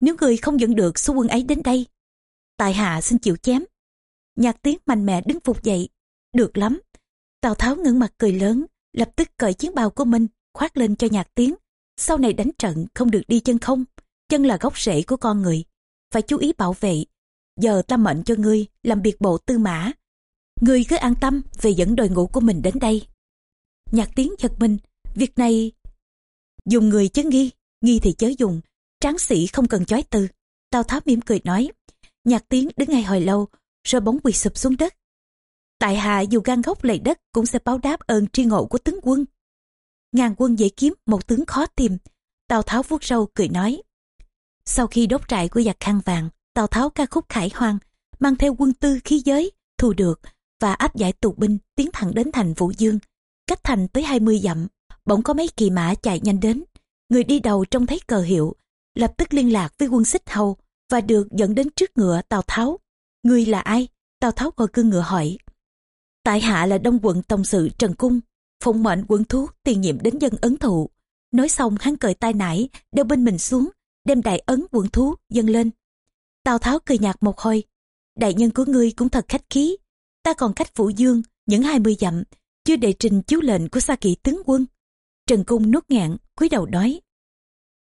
Nếu người không dẫn được số quân ấy đến đây, tại hạ xin chịu chém. Nhạc tiếng mạnh mẽ đứng phục dậy. Được lắm. Tào Tháo ngẩng mặt cười lớn, lập tức cởi chiến bào của mình, khoác lên cho nhạc tiếng. Sau này đánh trận không được đi chân không, chân là gốc rễ của con người. Phải chú ý bảo vệ. Giờ ta mệnh cho ngươi làm biệt bộ tư mã. Ngươi cứ an tâm về dẫn đội ngũ của mình đến đây. Nhạc tiếng giật mình, việc này dùng người chứ nghi, nghi thì chớ dùng, tráng sĩ không cần chói từ. Tào Tháo mỉm cười nói, nhạc tiếng đứng ngay hồi lâu, rồi bóng quỳ sụp xuống đất. Tại hạ dù gan gốc lầy đất cũng sẽ báo đáp ơn tri ngộ của tướng quân. Ngàn quân dễ kiếm, một tướng khó tìm. Tào Tháo vuốt râu cười nói. Sau khi đốt trại của giặc khăn vàng, Tào Tháo ca khúc khải hoang, mang theo quân tư khí giới, thu được và áp giải tù binh tiến thẳng đến thành Vũ Dương. Cách thành tới 20 dặm, bỗng có mấy kỳ mã chạy nhanh đến. Người đi đầu trông thấy cờ hiệu, lập tức liên lạc với quân xích hầu và được dẫn đến trước ngựa Tào Tháo. Người là ai? Tào Tháo ngồi cương ngựa hỏi. Tại hạ là đông quận tổng sự Trần Cung, phụng mệnh quận thú tiền nhiệm đến dân ấn thụ. Nói xong hắn cởi tay nải, đeo bên mình xuống, đem đại ấn quận thú dâng lên. Tào Tháo cười nhạt một hồi. Đại nhân của ngươi cũng thật khách khí. Ta còn cách phủ Dương, những hai mươi dặm, chưa đệ trình chiếu lệnh của Sa kỵ tướng quân. Trần Cung nuốt ngạn, cúi đầu nói.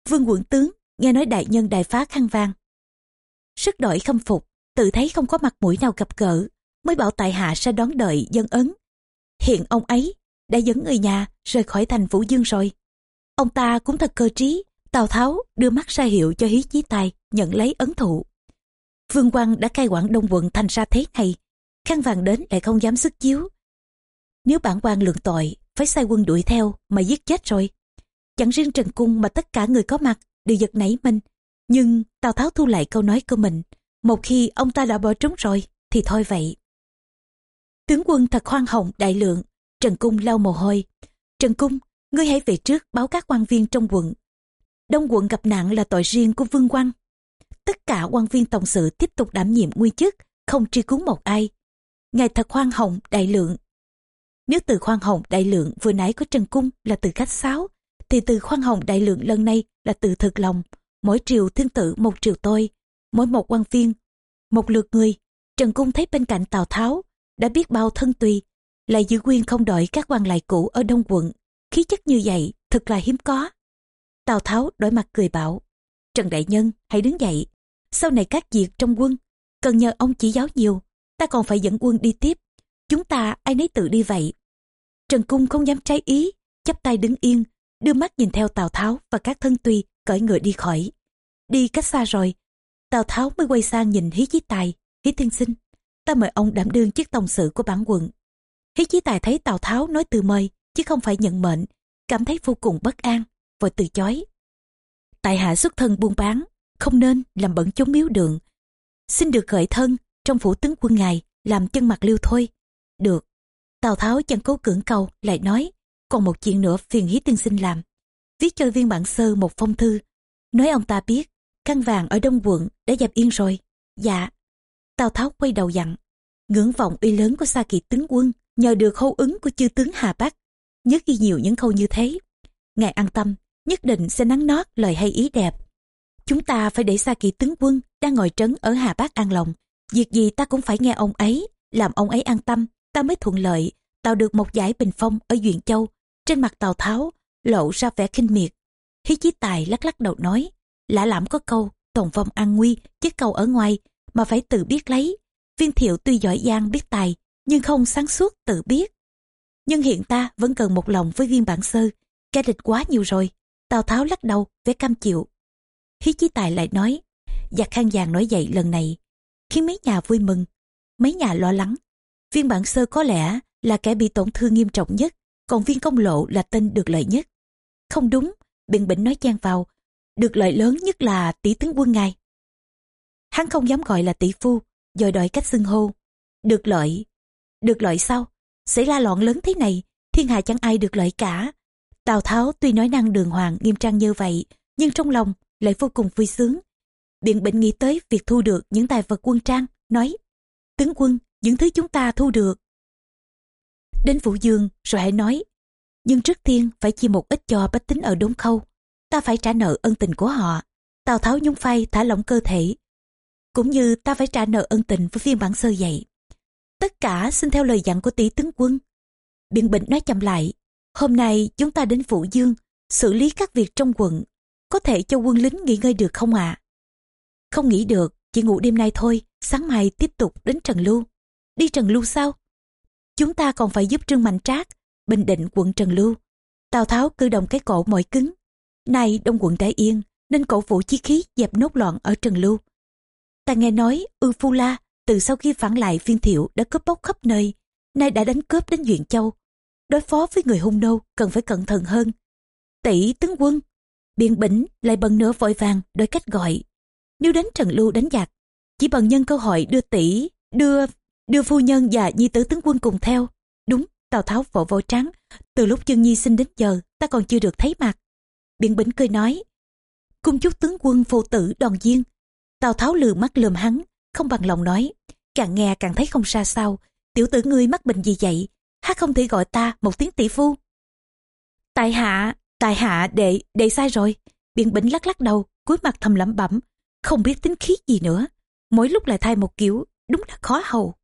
Vương quận tướng, nghe nói đại nhân đại phá khăn vang. Sức đổi khâm phục, tự thấy không có mặt mũi nào gặp gỡ, mới bảo tại hạ ra đón đợi dân ấn. Hiện ông ấy đã dẫn người nhà rời khỏi thành Vũ Dương rồi. Ông ta cũng thật cơ trí, Tào Tháo đưa mắt ra hiệu cho Hí Chí Tài nhận lấy ấn thụ. Vương Quang đã cai quản Đông quận thành ra thế này, khăn vàng đến lại không dám sức chiếu. Nếu bản quan lượng tội, phải sai quân đuổi theo mà giết chết rồi. Chẳng riêng Trần Cung mà tất cả người có mặt đều giật nảy mình. Nhưng Tào Tháo thu lại câu nói của mình. Một khi ông ta đã bỏ trốn rồi, thì thôi vậy. Tướng quân thật khoan hồng đại lượng, Trần Cung lau mồ hôi. Trần Cung, ngươi hãy về trước báo các quan viên trong quận. Đông quận gặp nạn là tội riêng của Vương Quang. Tất cả quan viên tổng sự tiếp tục đảm nhiệm nguyên chức, không truy cứu một ai. Ngài thật khoan hồng đại lượng. Nếu từ khoan hồng đại lượng vừa nãy có Trần Cung là từ khách sáo, thì từ khoan hồng đại lượng lần này là từ thực lòng. Mỗi triều tương tự một triều tôi, mỗi một quan viên, một lượt người. Trần Cung thấy bên cạnh Tào Tháo, đã biết bao thân tùy, lại giữ nguyên không đổi các quan lại cũ ở Đông quận. Khí chất như vậy thật là hiếm có. Tào Tháo đổi mặt cười bảo, Trần Đại Nhân hãy đứng dậy, sau này các việc trong quân, cần nhờ ông chỉ giáo nhiều, ta còn phải dẫn quân đi tiếp, chúng ta ai nấy tự đi vậy. Trần Cung không dám trái ý, chắp tay đứng yên, đưa mắt nhìn theo Tào Tháo và các thân tùy cởi ngựa đi khỏi. Đi cách xa rồi, Tào Tháo mới quay sang nhìn Hí Chí Tài, Hí Tiên Sinh, ta mời ông đảm đương chức tổng sự của bản quận. Hí Chí Tài thấy Tào Tháo nói từ mời, chứ không phải nhận mệnh, cảm thấy vô cùng bất an, vội từ chối. Tại hạ xuất thân buôn bán, không nên làm bẩn chốn miếu đường. Xin được gợi thân trong phủ tướng quân ngài, làm chân mặt lưu thôi. Được. Tào Tháo chẳng cố cưỡng cầu, lại nói, còn một chuyện nữa phiền hí tiên sinh làm. Viết cho viên bản sơ một phong thư, nói ông ta biết, căn vàng ở đông quận đã dẹp yên rồi. Dạ. Tào Tháo quay đầu dặn. Ngưỡng vọng uy lớn của Sa Kỳ tướng quân nhờ được hô ứng của chư tướng Hà Bắc. Nhớ ghi nhiều những câu như thế. Ngài an tâm, nhất định sẽ nắng nót lời hay ý đẹp. Chúng ta phải để Sa Kỳ tướng quân đang ngồi trấn ở Hà Bắc an lòng. Việc gì ta cũng phải nghe ông ấy, làm ông ấy an tâm, ta mới thuận lợi, tạo được một giải bình phong ở Duyện Châu. Trên mặt Tào Tháo, lộ ra vẻ khinh miệt. Hí chí tài lắc lắc đầu nói, lạ lắm có câu, tồn vong an nguy, chứ câu ở ngoài, mà phải tự biết lấy. Viên thiệu tuy giỏi giang biết tài, nhưng không sáng suốt tự biết. Nhưng hiện ta vẫn cần một lòng với viên bản sơ, kẻ địch quá nhiều rồi. Tào Tháo lắc đầu, vẻ cam chịu. Hí chí tài lại nói, giặc khang vàng nói dậy lần này, khiến mấy nhà vui mừng, mấy nhà lo lắng. Viên bản sơ có lẽ là kẻ bị tổn thương nghiêm trọng nhất, còn viên công lộ là tên được lợi nhất. Không đúng, biện bỉnh nói chen vào, được lợi lớn nhất là tỷ tướng quân ngài. Hắn không dám gọi là tỷ phu, dòi đòi cách xưng hô. Được lợi. Được lợi sao? Xảy ra loạn lớn thế này, thiên hạ chẳng ai được lợi cả. Tào Tháo tuy nói năng đường hoàng nghiêm trang như vậy, nhưng trong lòng lại vô cùng vui sướng. Biện bệnh nghĩ tới việc thu được những tài vật quân trang, nói Tướng quân, những thứ chúng ta thu được. Đến Vũ Dương rồi hãy nói Nhưng trước tiên phải chia một ít cho bách tính ở đốn khâu. Ta phải trả nợ ân tình của họ. Tào Tháo nhung phay thả lỏng cơ thể. Cũng như ta phải trả nợ ân tình với viên bản sơ dạy. Tất cả xin theo lời dặn của tỷ tướng quân. Biện bệnh nói chậm lại. Hôm nay chúng ta đến Vũ Dương xử lý các việc trong quận có thể cho quân lính nghỉ ngơi được không ạ? Không nghỉ được, chỉ ngủ đêm nay thôi, sáng mai tiếp tục đến Trần Lưu. Đi Trần Lưu sao? Chúng ta còn phải giúp Trương Mạnh Trác, bình định quận Trần Lưu. Tào Tháo cử động cái cổ mỏi cứng. Nay đông quận đã yên, nên cổ vũ chí khí dẹp nốt loạn ở Trần Lưu. Ta nghe nói Ư Phu La từ sau khi phản lại phiên thiệu đã cướp bóc khắp nơi, nay đã đánh cướp đến Duyện Châu. Đối phó với người hung nô cần phải cẩn thận hơn. Tỷ tướng quân, biện bỉnh lại bần nữa vội vàng đôi cách gọi nếu đến trần lưu đánh giặc chỉ bằng nhân cơ hội đưa tỷ đưa đưa phu nhân và nhi tử tướng quân cùng theo. Đúng tào tháo vỗ vỗ trắng từ lúc chân nhi sinh đến giờ ta còn chưa được thấy mặt. Biện bỉnh cười nói cung chúc tướng quân phụ tử đoàn viên. Tào tháo lừa mắt lườm hắn không bằng lòng nói càng nghe càng thấy không xa sao tiểu tử ngươi mắc bệnh gì vậy? Hát không thể gọi ta một tiếng tỷ phu. Tại hạ tại hạ đệ, đệ sai rồi. Biện bỉnh lắc lắc đầu, cúi mặt thầm lẩm bẩm, không biết tính khí gì nữa. Mỗi lúc lại thay một kiểu, đúng là khó hầu.